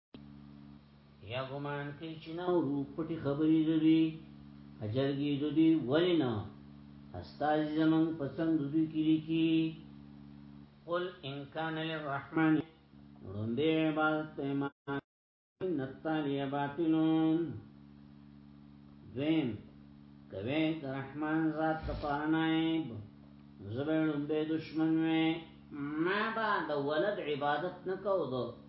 یا ګمان کوي چې نو رو پټي خبرې دوی اجرګي دوی ولې نه استاد زمون پسند دوی کړي کی قل ان کان للرحمن روندې عبادت ما نتالی باطلون دویم کوي د رحمان ذات لپاره نائب زبېړم به دشمن وې ما با د ولد عبادت نکاو دو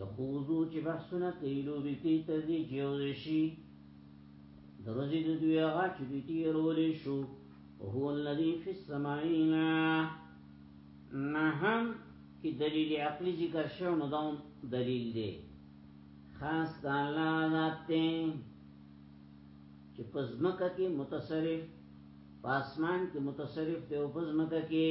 یخوزو چې بحثونه کوي لوبي کوي تر دې چې یو شي درځي د دوی هغه چې دوی تیرولې شو هو الذي في السماعين نهم کی دلیل عقلی ذکر شو نو دا دلیل دی خاص د الله ذات ته چې پزمکه کې متصرف پاسمان کې متصرف ته او پزمکه کې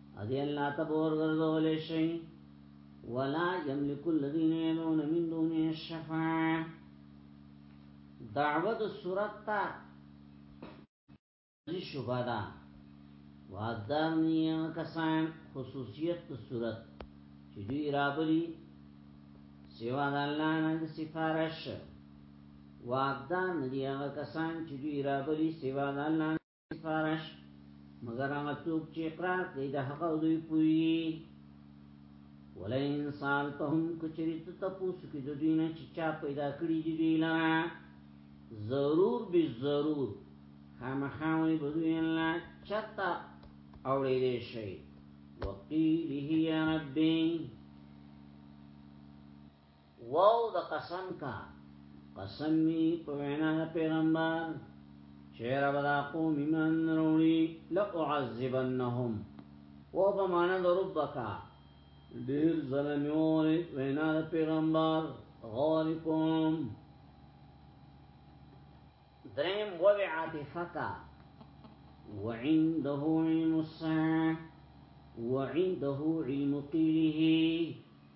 ادي الله تبور ګرځول شي ولا يملك الذين يدعون من دونه الشفاعه دعوه د صورت ته دي شوبه ده وادانیه کسان خصوصیت د صورت چې دوی رابلی سیوا د الله نه سفارش وادان دي هغه کسان چې دوی رابلی سیوا د الله سفارش مگر هغه څوک چې اقرار کوي د هغه دوی پوي ولئن سالتهم کچری ته تاسو کې د دوی نه چې چا پیدا کړی دی دوی لرا ضرور به ضرور خامخاوي بدوی الله چتا اوړې دې شي وقيله يا ربي واو د قسم کا قسم می په وینا د پیغمبر چیر بدا قوم ایمان روړي لاعذبنهم و په معنا د ربکا ډیر ظلمور وینا د پیغمبر غور کوم دریم و عاطفه کا وعنده علم الساعه وعنده علم قيله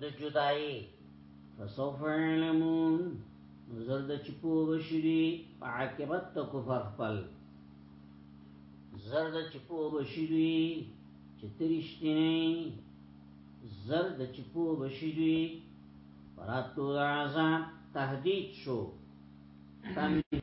د جدائی فسوف علمون زرد چپو بشری عاقبت تا کفر خپل زرد چپو بشری چترشتی نئی زرد چپو بشری راتو عذاب تهدید شو تنبیه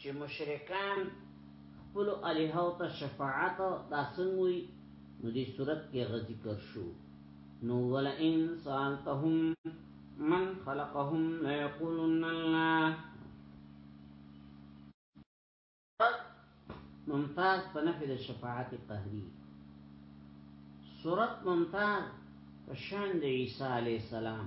چې مشرکان خپل الهو ته شفاعت دا سنوي نو دې صورت کې غذکر شو نو ولا ان سالتهم من خلقهم لا يقولون الله ممتاز په نفي د شفاعت قهري صورت ممتاز په شان د عيسى عليه السلام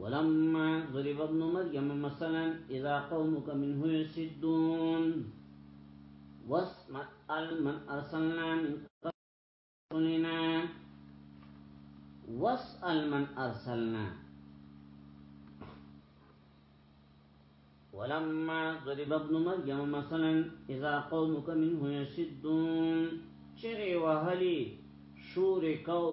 ولما ضرب ابن مريم مثلا اذا قومك منه يسدون واسمع المن ارسلنا من قبلنا واسأل من أرسلنا ولما ضرب ابن مريم مثلا اذا قومك منه يشدون شري وهلي شوري كو